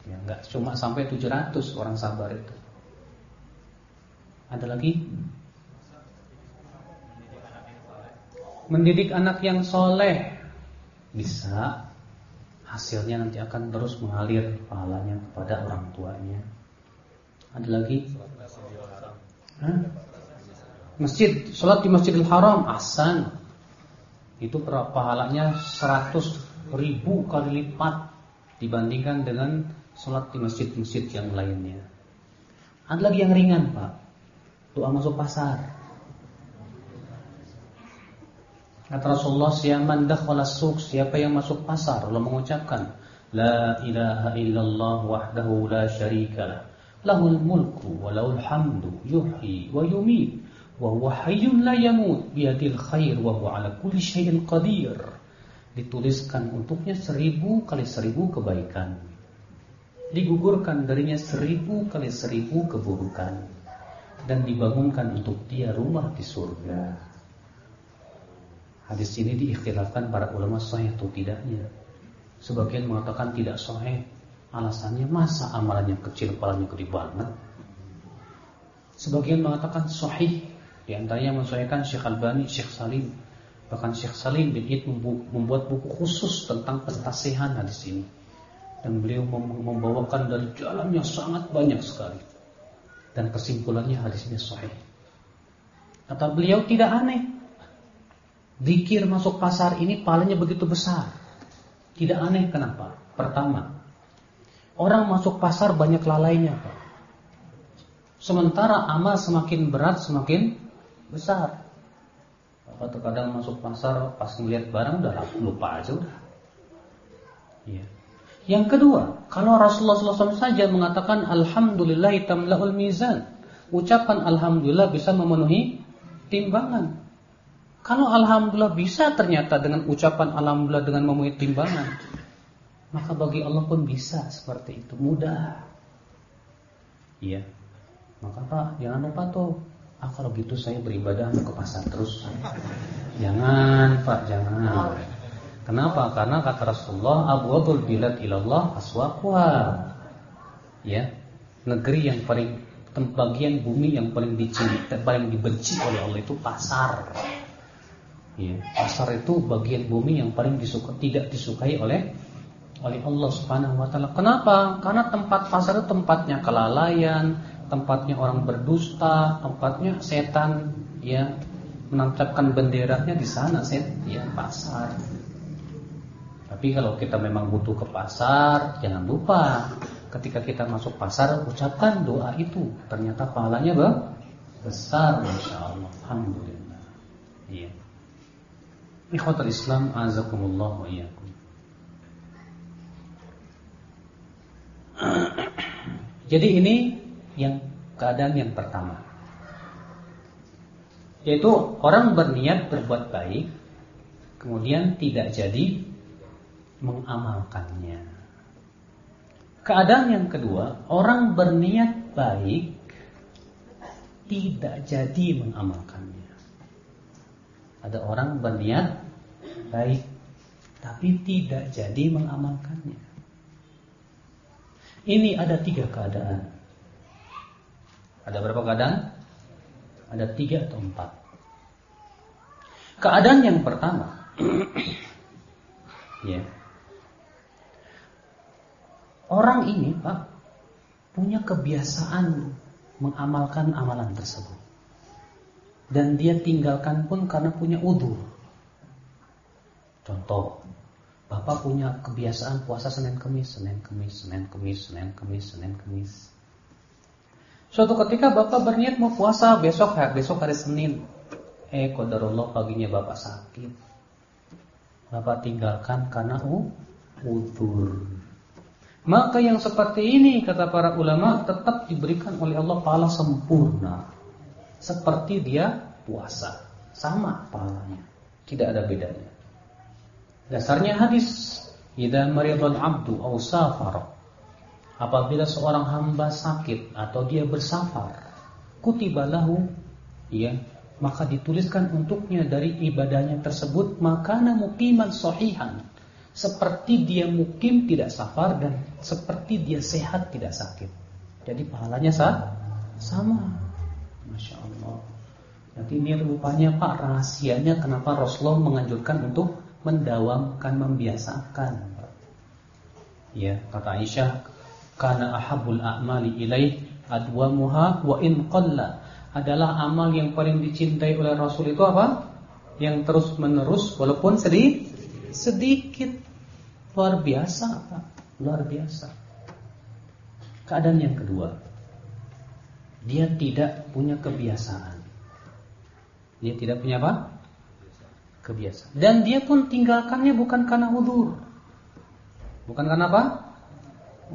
Ya, enggak cuma sampai 700 orang sabar itu. Ada lagi? Mendidik anak yang soleh bisa hasilnya nanti akan terus mengalir pahalanya kepada orang tuanya. Ada lagi? Hah? Masjid, sholat di Masjidil Haram, ahsan. Itu pahalanya 100 ribu kali lipat dibandingkan dengan sholat di masjid-masjid yang lainnya. Ada lagi yang ringan, Pak. Doa masuk pasar. Kata Rasulullah, "Siyaman dakhala suq", siapa yang masuk pasar lalu mengucapkan, "La ilaha illallah wahdahu la syarikalah." lahul mulku wa hamdu yuhyi wa yumit wa hayyun la yamut biyadil khair wa huwa ala kulli syai'in qadir dituliskan untuknya seribu kali seribu kebaikan digugurkan darinya seribu kali seribu keburukan dan dibangunkan untuk dia rumah di surga hadis ini diikhtilafkan para ulama sahih atau tidaknya sebagian mengatakan tidak sahih Alasannya masa amalannya kecil, palanya gede banget. Sebagian mengatakan sahih. Di antaranya mensahihkan Syekh Albani, Syekh Salim. Bahkan Syekh Salim bin Id membuat buku khusus tentang pentasihan hadis ini. Dan beliau membawakan dari jalan yang sangat banyak sekali. Dan kesimpulannya hadis ini sahih. Kata beliau tidak aneh. Dikir masuk pasar ini palanya begitu besar. Tidak aneh kenapa? Pertama, Orang masuk pasar banyak lalainya Pak. Sementara amal semakin berat semakin besar. Bapak terkadang masuk pasar pas ngeliat barang udah lupa aja udah. Iya. Yang kedua, kalau Rasulullah SAW saja mengatakan Alhamdulillah tamla'ul mizan. Ucapan Alhamdulillah bisa memenuhi timbangan. Kalau Alhamdulillah bisa ternyata dengan ucapan Alhamdulillah dengan memenuhi timbangan. Maka bagi Allah pun bisa seperti itu, mudah. Iya. Maka Pak, jangan lupa tuh Ah kalau gitu saya beribadah ke pasar terus. Jangan Pak, jangan. Kenapa? Karena kata Rasulullah, Abwadul bilad ilallah aswaqwa. Ya, negeri yang paling bagian bumi yang paling dicintai, paling dibenci oleh Allah itu pasar. Ya, pasar itu bagian bumi yang paling disuka, tidak disukai oleh oleh Allah Subhanahu wa taala. Kenapa? Karena tempat pasar itu tempatnya kelalaian, tempatnya orang berdusta, tempatnya setan ya menancapkan benderanya di sana set ya pasar. Tapi kalau kita memang butuh ke pasar, jangan lupa ketika kita masuk pasar ucapkan doa itu. Ternyata pahalanya besar Masya Allah. Alhamdulillah. Iya. Ikhwatul Islam azakumullah wa iyyakum. Jadi ini yang keadaan yang pertama. Yaitu orang berniat berbuat baik kemudian tidak jadi mengamalkannya. Keadaan yang kedua, orang berniat baik tidak jadi mengamalkannya. Ada orang berniat baik tapi tidak jadi mengamalkannya. Ini ada tiga keadaan. Ada berapa keadaan? Ada tiga atau empat. Keadaan yang pertama, ya, orang ini pak punya kebiasaan mengamalkan amalan tersebut, dan dia tinggalkan pun karena punya udur. Contoh, Bapak punya kebiasaan puasa Senin Kemis, Senin Kemis, Senin Kemis, Senin Kemis, Senin Kemis. Suatu ketika Bapak berniat mau puasa besok besok hari Senin. Eh, qadarullah paginya Bapak sakit. Bapak tinggalkan karena udur. Maka yang seperti ini kata para ulama tetap diberikan oleh Allah pahala sempurna. Seperti dia puasa. Sama pahalanya. Tidak ada bedanya. Dasarnya hadis, "Idza maridul 'abdu aw safar." Apabila seorang hamba sakit atau dia bersafar, kutibalahu ya, maka dituliskan untuknya dari ibadahnya tersebut makana muqiman sahihan. Seperti dia mukim tidak safar dan seperti dia sehat tidak sakit. Jadi pahalanya sah? sama. Masya Allah. Jadi ini rupanya Pak rahasianya kenapa Rasulullah menganjurkan untuk mendawamkan, membiasakan. Ya, kata Aisyah, karena ahabul a'mali ilaih adwamuha wa in qalla. Adalah amal yang paling dicintai oleh Rasul itu apa? Yang terus menerus walaupun sedih, sedikit. Luar biasa, Pak. Luar biasa. Keadaan yang kedua, dia tidak punya kebiasaan. Dia tidak punya apa? kebiasaan. Dan dia pun tinggalkannya bukan karena udur. Bukan karena apa?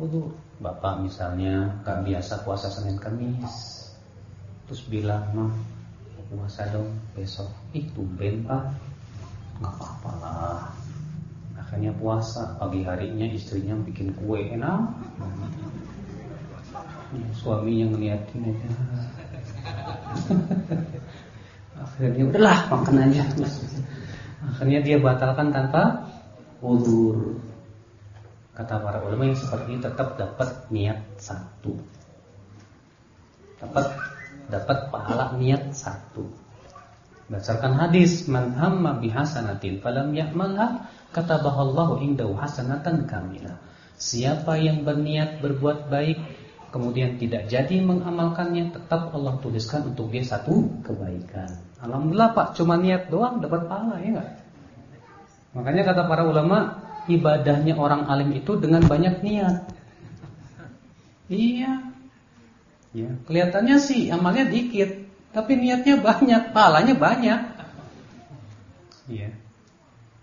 Udur. Bapak misalnya gak biasa puasa Senin Kamis. Terus bilang, "Mah, puasa dong besok." Ih, tumben, Pak. Gak apa-apa lah. Akhirnya puasa, pagi harinya istrinya bikin kue enak. Suaminya ngeliatin aja. Akhirnya udahlah makan aja. Akhirnya dia batalkan tanpa udur. Kata para ulama yang seperti ini tetap dapat niat satu. Dapat dapat pahala niat satu. Berdasarkan hadis man hamma bihasanatin falam ya'malha katabahallahu indahu hasanatan kamilah. Siapa yang berniat berbuat baik kemudian tidak jadi mengamalkannya tetap Allah tuliskan untuk dia satu kebaikan. Alhamdulillah Pak, cuma niat doang dapat pahala ya enggak? Makanya kata para ulama, ibadahnya orang alim itu dengan banyak niat. Iya. Ya, kelihatannya sih amalnya dikit, tapi niatnya banyak, pahalanya banyak. Iya.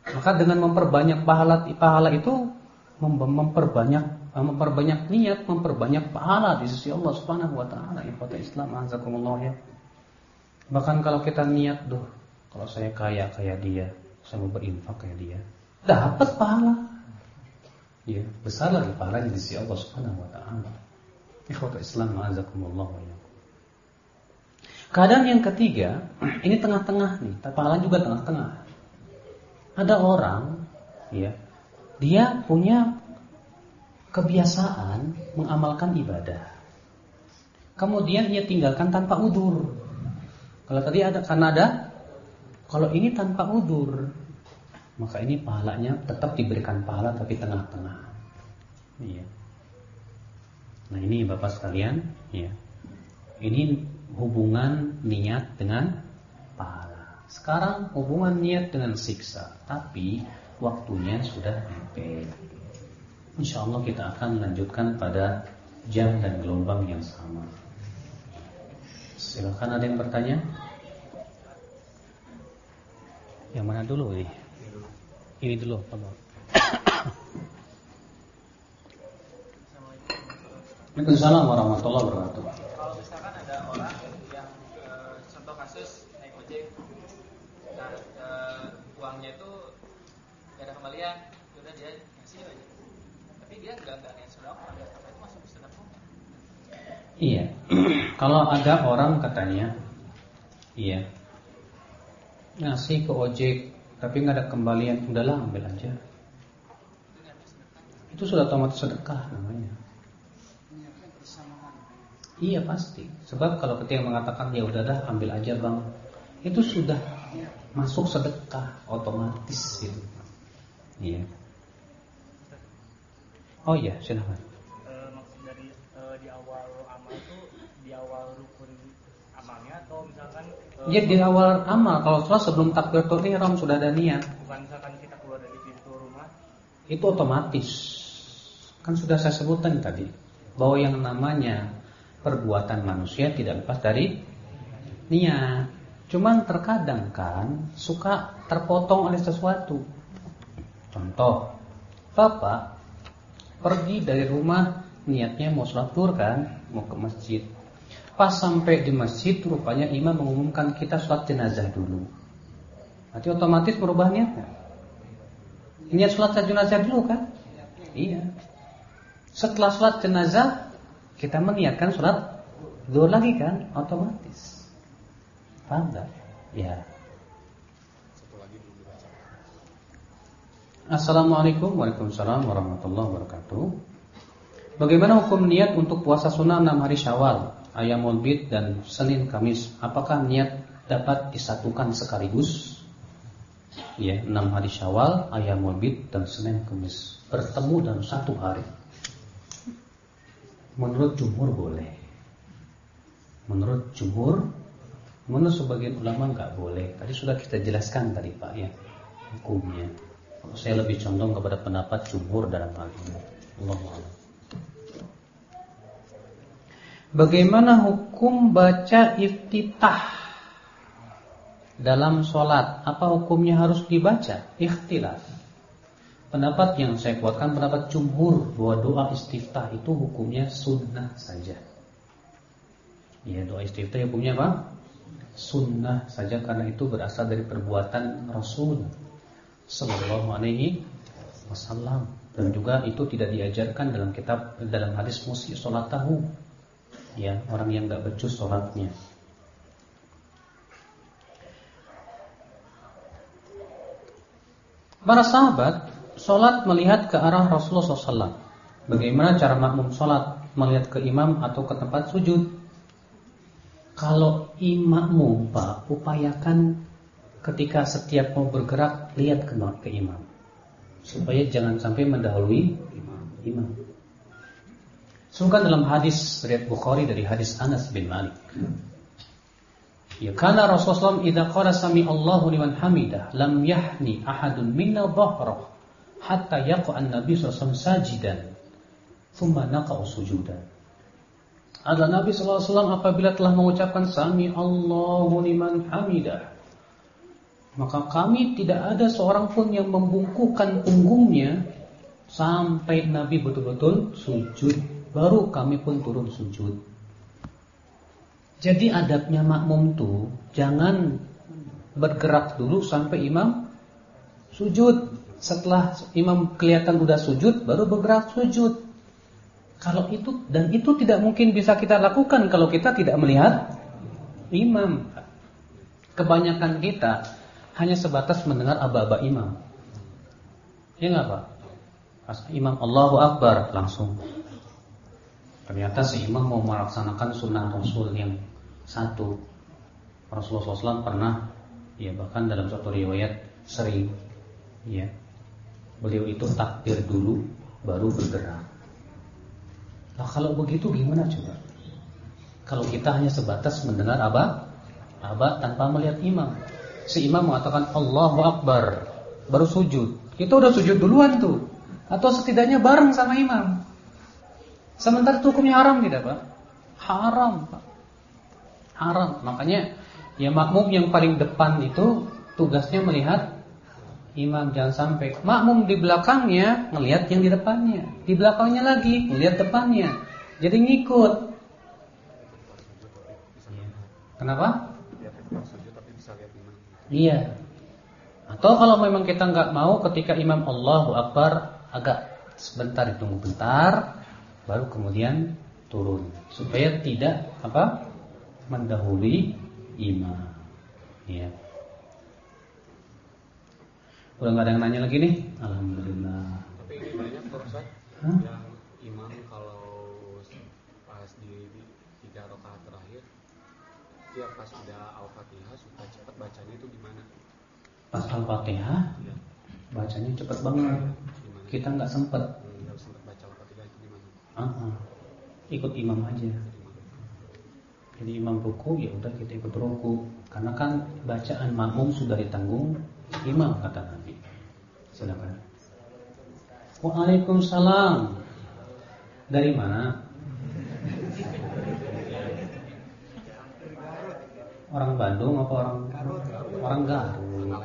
Maka dengan memperbanyak pahala pahala itu memperbanyak memperbanyak niat, memperbanyak pahala di sisi Allah Subhanahu wa taala. Ikhwata Islam, azakumullah ya. Bahkan kalau kita niat tuh, kalau saya kaya kayak dia, saya mau berinfak kayak dia, dapat pahala. Ya, besar lagi pahalanya di sisi Allah Subhanahu wa taala. Ikhwata Islam, azakumullah wa Kadang yang ketiga, ini tengah-tengah nih, pahala juga tengah-tengah. Ada orang, ya, dia punya kebiasaan mengamalkan ibadah. Kemudian ia tinggalkan tanpa udur. Kalau tadi ada karena ada, kalau ini tanpa udur, maka ini pahalanya tetap diberikan pahala tapi tengah-tengah. Iya. Nah ini bapak sekalian, ya. Ini hubungan niat dengan pahala. Sekarang hubungan niat dengan siksa, tapi waktunya sudah sampai. Insya Allah kita akan lanjutkan pada jam dan gelombang yang sama. Silakan ada yang bertanya? Yang mana dulu ini? Ini dulu, Pak. Waalaikumsalam warahmatullahi wabarakatuh. Kalau misalkan ada orang yang e, contoh kasus naik ojek, nah e, uangnya itu gak ada kembalian, udah dia ngasih aja. Tapi dia nggak nggak niat sedekah, nggak apa itu masuk sedekah. Iya. Kalau ada orang katanya, iya, ngasih ke ojek tapi nggak ada kembalian, udahlah ambil aja. Itu sudah otomatis sedekah namanya. Iya pasti. Sebab kalau ketika mengatakan ya udah dah ambil aja bang, itu sudah masuk sedekah otomatis gitu. Iya. Oh iya silahkan. Eh, maksud dari eh, di awal amal itu di awal rukun amalnya atau misalkan eh, Ya di awal amal kalau sholat sebelum takbiratul ihram sudah ada niat, bukan misalkan kita keluar dari pintu rumah itu otomatis. Kan sudah saya sebutkan tadi bahwa yang namanya perbuatan manusia tidak lepas dari niat. Cuman terkadang kan suka terpotong oleh sesuatu. Contoh, Bapak pergi dari rumah niatnya mau sholat zuhur kan, mau ke masjid. Pas sampai di masjid rupanya imam mengumumkan kita sholat jenazah dulu. Berarti otomatis merubah niatnya. Niat sholat jenazah dulu kan? Iya. Setelah sholat jenazah kita meniatkan sholat zuhur lagi kan? Otomatis. Paham gak? Ya. Assalamualaikum Waalaikumsalam warahmatullahi wabarakatuh. Bagaimana hukum niat untuk puasa sunnah 6 hari syawal Ayamul bid dan Senin Kamis? Apakah niat dapat disatukan sekaligus? Ya, 6 hari syawal Ayamul bid dan Senin Kamis. Bertemu dalam satu hari. Menurut jumhur boleh. Menurut jumhur Menurut sebagian ulama nggak boleh. Tadi sudah kita jelaskan tadi Pak ya Hukumnya saya lebih condong kepada pendapat jumhur dalam hal ini. Allah. Bagaimana hukum baca iftitah dalam sholat? Apa hukumnya harus dibaca? Ikhtilaf. Pendapat yang saya kuatkan pendapat jumhur bahwa doa istiftah itu hukumnya sunnah saja. Ya doa istiftah hukumnya apa? Sunnah saja karena itu berasal dari perbuatan Rasul Sallallahu Alaihi Wasallam. Dan juga itu tidak diajarkan dalam kitab dalam hadis musi sholat tahu ya orang yang nggak becus sholatnya. Para sahabat sholat melihat ke arah Rasulullah SAW bagaimana cara makmum sholat? Melihat ke imam atau ke tempat sujud? Kalau imammu pak upayakan ketika setiap mau bergerak lihat ke, ke imam supaya jangan sampai mendahului imam. Sungkan dalam hadis riwayat Bukhari dari hadis Anas bin Malik. Ya kana Rasulullah idza qala sami Allahu liman hamidah lam yahni ahadun minna dhahrah hatta yaqa an-nabi sallallahu sajidan thumma naqa'u sujudan. Ada Nabi SAW apabila telah mengucapkan Sami Allahu liman hamidah maka kami tidak ada seorang pun yang membungkukkan punggungnya sampai Nabi betul-betul sujud, baru kami pun turun sujud. Jadi adabnya makmum tuh jangan bergerak dulu sampai imam sujud. Setelah imam kelihatan udah sujud, baru bergerak sujud. Kalau itu dan itu tidak mungkin bisa kita lakukan kalau kita tidak melihat Imam. Kebanyakan kita hanya sebatas mendengar aba-aba imam. Ya nggak Pak? Pas imam Allahu Akbar langsung. Ternyata si imam mau melaksanakan sunnah Rasul yang satu. Rasulullah SAW pernah, ya bahkan dalam satu riwayat sering, ya beliau itu takbir dulu baru bergerak. Nah kalau begitu gimana coba? Kalau kita hanya sebatas mendengar apa? Apa tanpa melihat imam. Si imam mengatakan Allahu Akbar, baru sujud. Kita udah sujud duluan tuh. Atau setidaknya bareng sama imam. Sementara itu hukumnya haram tidak Pak? Haram Pak. Haram. Makanya ya makmum yang paling depan itu tugasnya melihat imam jangan sampai makmum di belakangnya melihat yang di depannya, di belakangnya lagi melihat depannya. Jadi ngikut. Kenapa? Iya. Atau kalau memang kita nggak mau ketika imam Allahu Akbar agak sebentar ditunggu bentar baru kemudian turun supaya tidak apa mendahului imam. Ya. Udah nggak ada yang nanya lagi nih? Alhamdulillah. Tapi banyak Hah? yang imam kalau pas di tiga rakaat terakhir dia pas udah al-fatihah suka cepat bacanya itu gimana? Pas Al-Fatihah Ya, bacanya cepet banget. Kita nggak sempet. Gimana? Ah, ah. ikut imam aja. Jadi imam ruku ya udah kita ikut ruku karena kan bacaan makmum sudah ditanggung imam kata Nabi. Silakan. Waalaikumsalam. Dari mana? Orang Bandung apa orang orang Garut?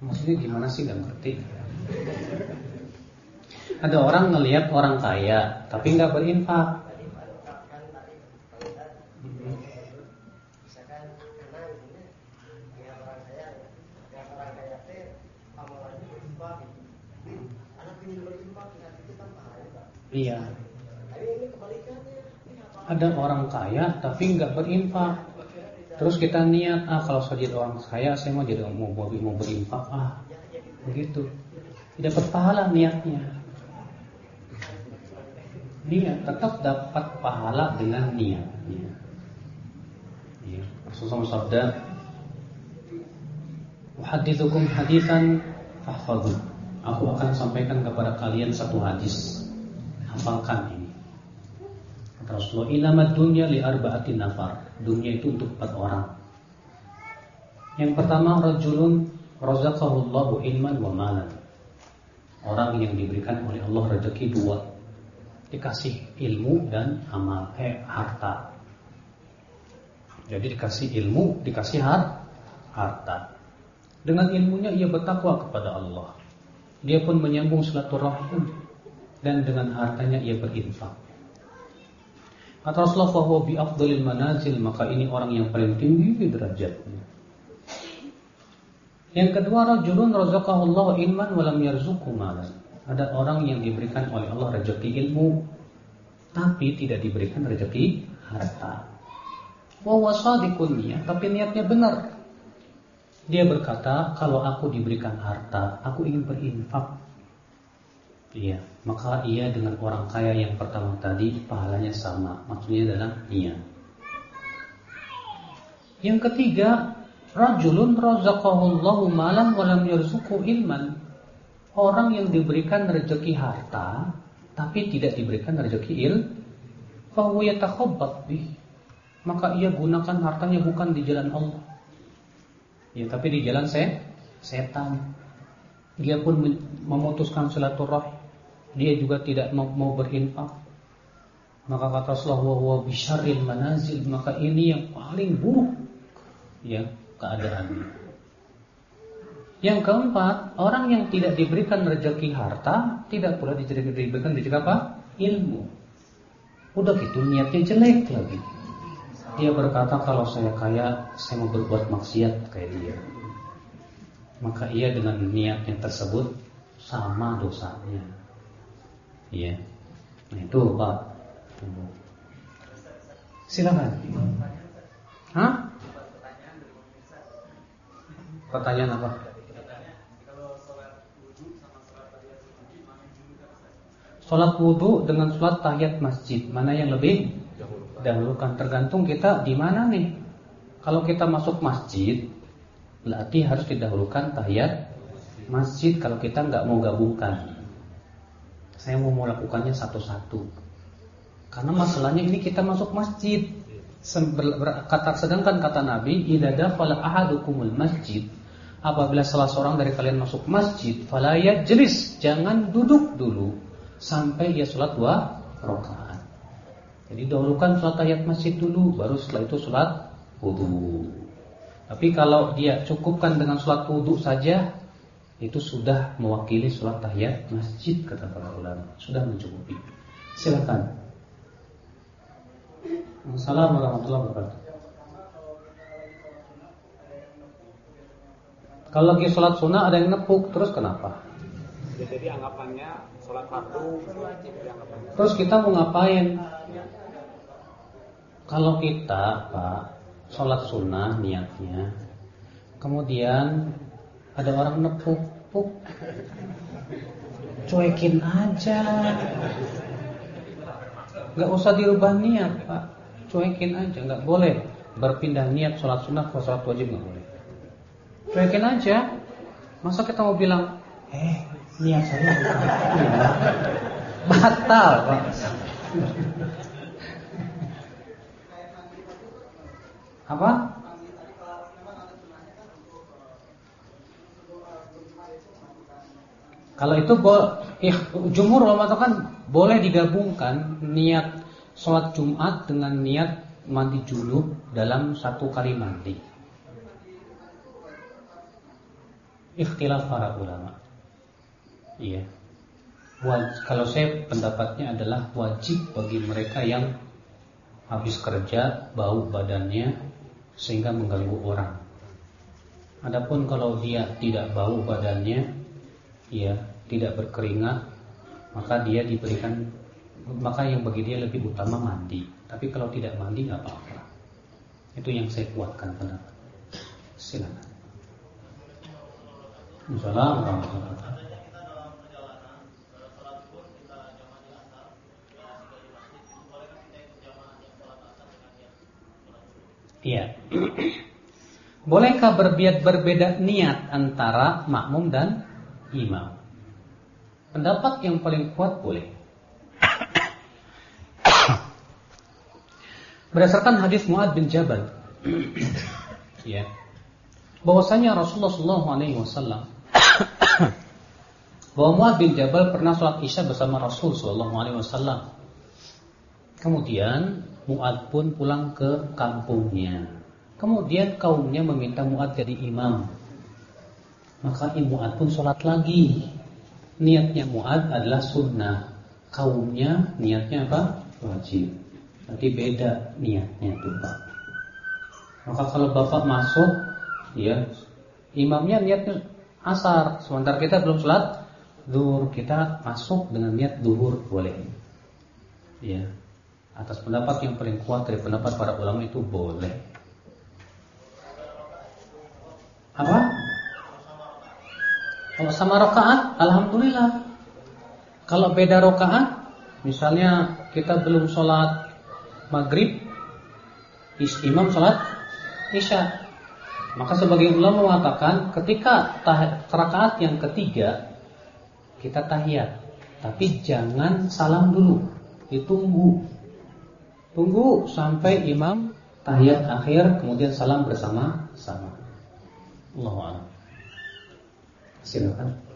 Maksudnya gimana sih gak ngerti? Ada orang ngelihat orang kaya tapi nggak berinfak. Iya. Ada orang kaya tapi nggak berinfak. Terus kita niat, ah kalau saya jadi orang kaya, saya mau jadi mau, mau, mau berinfak, ah begitu. Dapat pahala niatnya. Niat tetap dapat pahala dengan niatnya. Ya. Rasulullah sabda, "Uhaddithukum haditsan fahfadhu." Aku akan sampaikan kepada kalian satu hadis. Hafalkan ini. Rasulullah, "Inamad dunya li arba'atin nafar." Dunia itu untuk empat orang. Yang pertama, rajulun razaqahullahu ilman wa malan. Orang yang diberikan oleh Allah rezeki dua. Dikasih ilmu dan amal, eh harta. Jadi dikasih ilmu, dikasih har, harta. Dengan ilmunya ia bertakwa kepada Allah. Dia pun menyambung silaturahim dan dengan hartanya ia berinfak. Kata Rasulullah bahwa bi afdalil manazil maka ini orang yang paling tinggi derajatnya. Yang kedua rajulun razaqahu Allah ilman wa lam yarzuqhu malan. Ada orang yang diberikan oleh Allah rezeki ilmu tapi tidak diberikan rezeki harta. Wa wasadiqun niat tapi niatnya benar. Dia berkata, kalau aku diberikan harta, aku ingin berinfak. Iya, maka ia dengan orang kaya yang pertama tadi pahalanya sama. Maksudnya adalah niat. Yang ketiga, rajulun razaqahullahu malan wa lam ilman. Orang yang diberikan rezeki harta tapi tidak diberikan rezeki il, fa huwa bih. Maka ia gunakan hartanya bukan di jalan Allah. Ya, tapi di jalan se setan. Dia pun memutuskan silaturahim. Dia juga tidak mau, mau berinfak. Maka kata Rasulullah wa bisyarril manazil, maka ini yang paling buruk. Ya, keadaannya. Yang keempat, orang yang tidak diberikan rezeki harta, tidak pula diberikan rezeki apa? Ilmu. Udah gitu niatnya jelek lagi. Dia berkata kalau saya kaya, saya mau berbuat maksiat kayak dia. Maka ia dengan niatnya tersebut sama dosanya. Iya. Nah itu Pak. Silakan. Hah? Pertanyaan apa? Sholat wudhu dengan sholat tahiyat masjid Mana yang lebih dahulukan Tergantung kita di mana nih Kalau kita masuk masjid Berarti harus didahulukan tahiyat masjid Kalau kita nggak mau gabungkan Saya mau melakukannya satu-satu Karena masalahnya ini kita masuk masjid kata sedangkan kata Nabi idza dakhala ahadukumul masjid apabila salah seorang dari kalian masuk masjid fala yajlis jangan duduk dulu sampai dia sholat dua rakaat. Jadi dahulukan sholat tahiyat masjid dulu, baru setelah itu sholat wudhu. Tapi kalau dia cukupkan dengan sholat wudhu saja, itu sudah mewakili sholat tahiyat masjid kata para ulama, sudah mencukupi. Silakan. Assalamualaikum warahmatullahi wabarakatuh. Kalau lagi sholat sunnah ada yang nepuk, terus kenapa? Jadi anggapannya sholat fardu Terus kita mau ngapain? Kalau kita Pak sholat sunnah niatnya, kemudian ada orang nepuk, puk, cuekin aja, nggak usah dirubah niat Pak, cuekin aja, nggak boleh. Berpindah niat sholat sunnah ke sholat wajib nggak boleh. Cuekin aja, masa kita mau bilang, eh niat saya batal pak. Apa kalau itu jumhur ulama kan boleh digabungkan niat sholat Jumat dengan niat mandi junub dalam satu kali mandi. Ikhtilaf para ulama. Iya. kalau saya pendapatnya adalah wajib bagi mereka yang habis kerja bau badannya sehingga mengganggu orang. Adapun kalau dia tidak bau badannya, ya tidak berkeringat, maka dia diberikan maka yang bagi dia lebih utama mandi. Tapi kalau tidak mandi nggak apa-apa. Itu yang saya kuatkan pendapat. Silakan. Assalamualaikum Iya. Bolehkah berbiat berbeda niat antara makmum dan imam? Pendapat yang paling kuat boleh. Berdasarkan hadis Muad bin Jabal, ya, bahwasanya Rasulullah SAW bahwa Muad bin Jabal pernah sholat isya bersama Rasul SAW. Kemudian Mu'ad pun pulang ke kampungnya. Kemudian kaumnya meminta Mu'ad jadi imam. Maka Mu'ad pun sholat lagi. Niatnya Mu'ad adalah sunnah. Kaumnya niatnya apa? Wajib. Nanti beda niatnya tuh Pak. Maka kalau Bapak masuk, ya imamnya niatnya asar. Sementara kita belum sholat duhur. Kita masuk dengan niat duhur boleh. Ya, Atas pendapat yang paling kuat dari pendapat para ulama itu boleh. Apa? Kalau sama rokaat, alhamdulillah. Kalau beda rokaat, misalnya kita belum sholat maghrib, imam sholat isya. Maka sebagai ulama mengatakan ketika rakaat yang ketiga kita tahiyat, tapi jangan salam dulu, ditunggu Tunggu sampai imam tahiyat akhir kemudian salam bersama-sama. Silakan.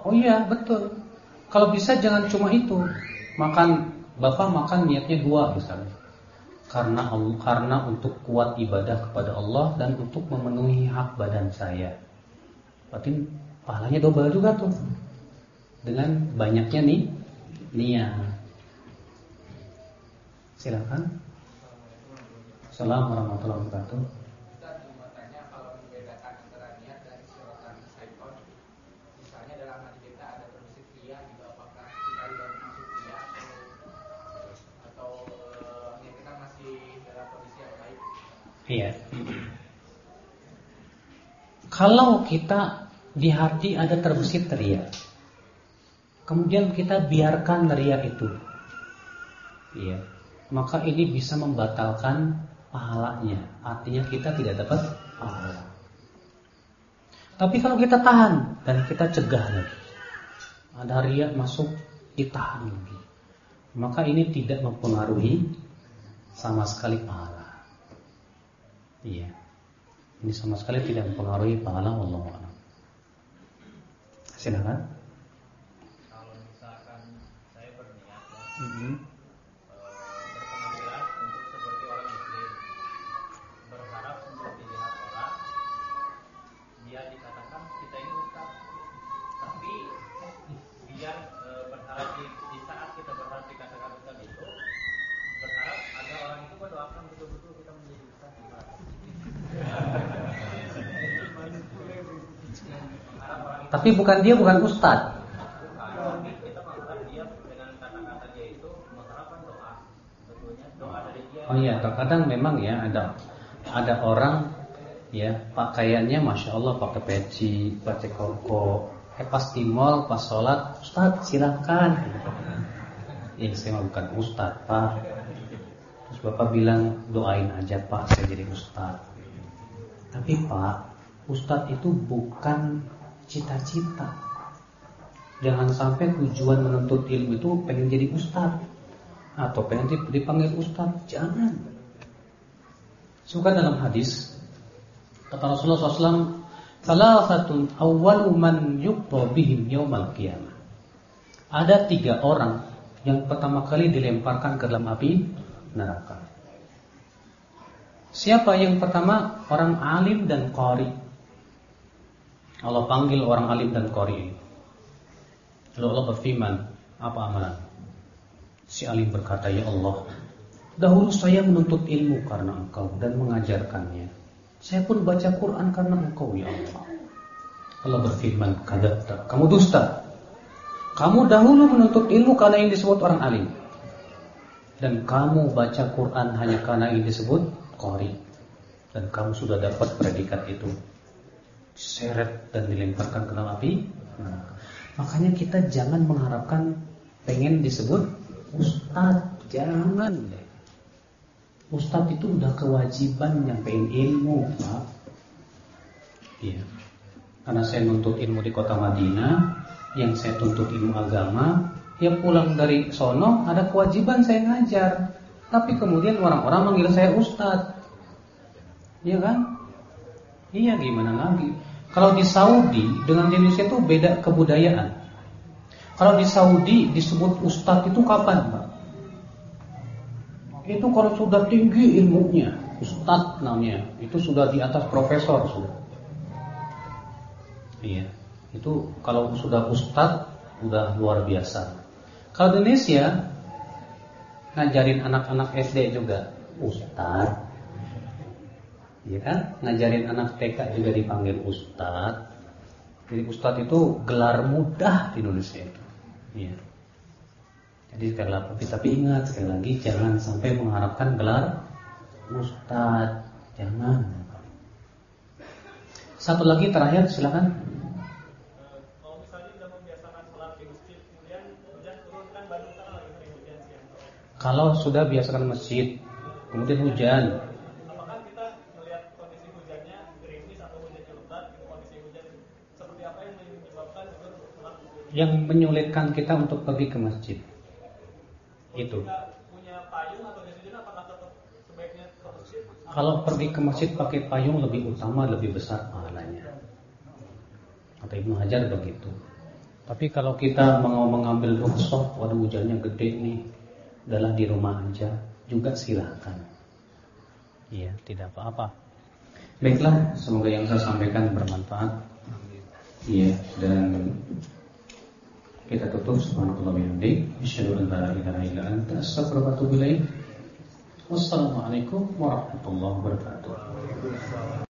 Oh iya betul. Kalau bisa jangan cuma itu. Makan bapak makan niatnya dua misalnya. Karena Allah, karena untuk kuat ibadah kepada Allah dan untuk memenuhi hak badan saya. Berarti pahalanya double juga tuh. Dengan banyaknya nih niat. Silakan. Assalamualaikum warahmatullahi wabarakatuh. Gitu eh, Iya. Kalau kita di hati ada terbesit ria, kemudian kita biarkan ria itu, iya, maka ini bisa membatalkan pahalanya. Artinya kita tidak dapat pahala. Tapi kalau kita tahan dan kita cegah lagi, ada ria masuk, ditahan lagi, maka ini tidak mempengaruhi sama sekali pahala. Iya. Ini sama sekali tidak mempengaruhi pahala Allah. Silakan. Kalau misalkan saya berniat berpenampilan untuk seperti orang muslim, berharap untuk dilihat orang, dia dikatakan kita ini ustaz, tapi biar berharap di, di saat kita berharap dikatakan ustaz itu, berharap ada orang itu mendoakan betul-betul kita menjadi ustaz gimana? Mengharap orang itu Tapi bukan dia bukan ustadz. tapi kita mengharap dia dengan kata-kata dia itu mengharapkan doa sebetulnya doa iya, terkadang memang ya ada ada orang ya pakaiannya masya Allah pakai peci, pakai koko, eh pas di mall, pas sholat, Ustadz silakan. Ya saya mah bukan Ustadz pak. Terus bapak bilang doain aja pak, saya jadi Ustadz. Tapi pak, Ustadz itu bukan cita-cita. Jangan sampai tujuan menuntut ilmu itu pengen jadi Ustadz atau pengen dipanggil Ustadz. Jangan. Suka dalam hadis kata Rasulullah SAW, Salafatun awwalu man yuqta bihim yaumal qiyamah. Ada tiga orang yang pertama kali dilemparkan ke dalam api neraka. Siapa yang pertama? Orang alim dan qari. Allah panggil orang alim dan qari. Lalu Allah berfirman, apa amalan? Si alim berkata, "Ya Allah, dahulu saya menuntut ilmu karena Engkau dan mengajarkannya. Saya pun baca Quran karena Engkau, ya Allah." Allah berfirman, "Kadzabta, kamu dusta. Kamu dahulu menuntut ilmu karena yang disebut orang alim. Dan kamu baca Quran hanya karena yang disebut qari. Dan kamu sudah dapat predikat itu." Seret dan dilemparkan ke dalam api neraka. Makanya kita jangan mengharapkan pengen disebut ustadz, jangan deh. Ustadz itu udah kewajiban nyampein ilmu, Pak. Iya. Karena saya nuntut ilmu di kota Madinah, yang saya tuntut ilmu agama, ya pulang dari sono ada kewajiban saya ngajar. Tapi kemudian orang-orang manggil saya ustadz. Iya kan? Iya gimana lagi? Kalau di Saudi dengan Indonesia itu beda kebudayaan. Kalau di Saudi disebut ustadz itu kapan, Pak? Itu kalau sudah tinggi ilmunya, ustadz namanya. Itu sudah di atas profesor sudah. Iya. Itu kalau sudah ustadz udah luar biasa. Kalau di Indonesia ngajarin anak-anak SD juga ustadz ya kan? Ngajarin anak TK juga dipanggil ustadz. Jadi ustadz itu gelar mudah di Indonesia itu. Iya. Jadi sekali lagi, tapi ingat sekali lagi jangan sampai mengharapkan gelar ustadz. Jangan. Satu lagi terakhir silakan. kalau Kalau sudah biasakan masjid, kemudian hujan, apakah kita melihat kondisi hujannya gerimis atau hujannya lebat gitu, kondisi hujan seperti apa yang menyebabkan untuk sholat yang menyulitkan kita untuk pergi ke masjid. Itu. Kalau pergi ke masjid pakai payung lebih utama, lebih besar pahalanya. Kata Ibnu Hajar begitu. Tapi kalau kita mau mengambil rukhsah, waduh hujannya gede nih, adalah di rumah aja, juga silahkan. Iya, tidak apa-apa. Baiklah, semoga yang saya sampaikan bermanfaat. Iya, dan kita tutup subhanallahi wa bihamdihi, asyhadu an la ilaha illa anta astaghfiruka wa atubu ilaik. Wassalamualaikum warahmatullahi wabarakatuh.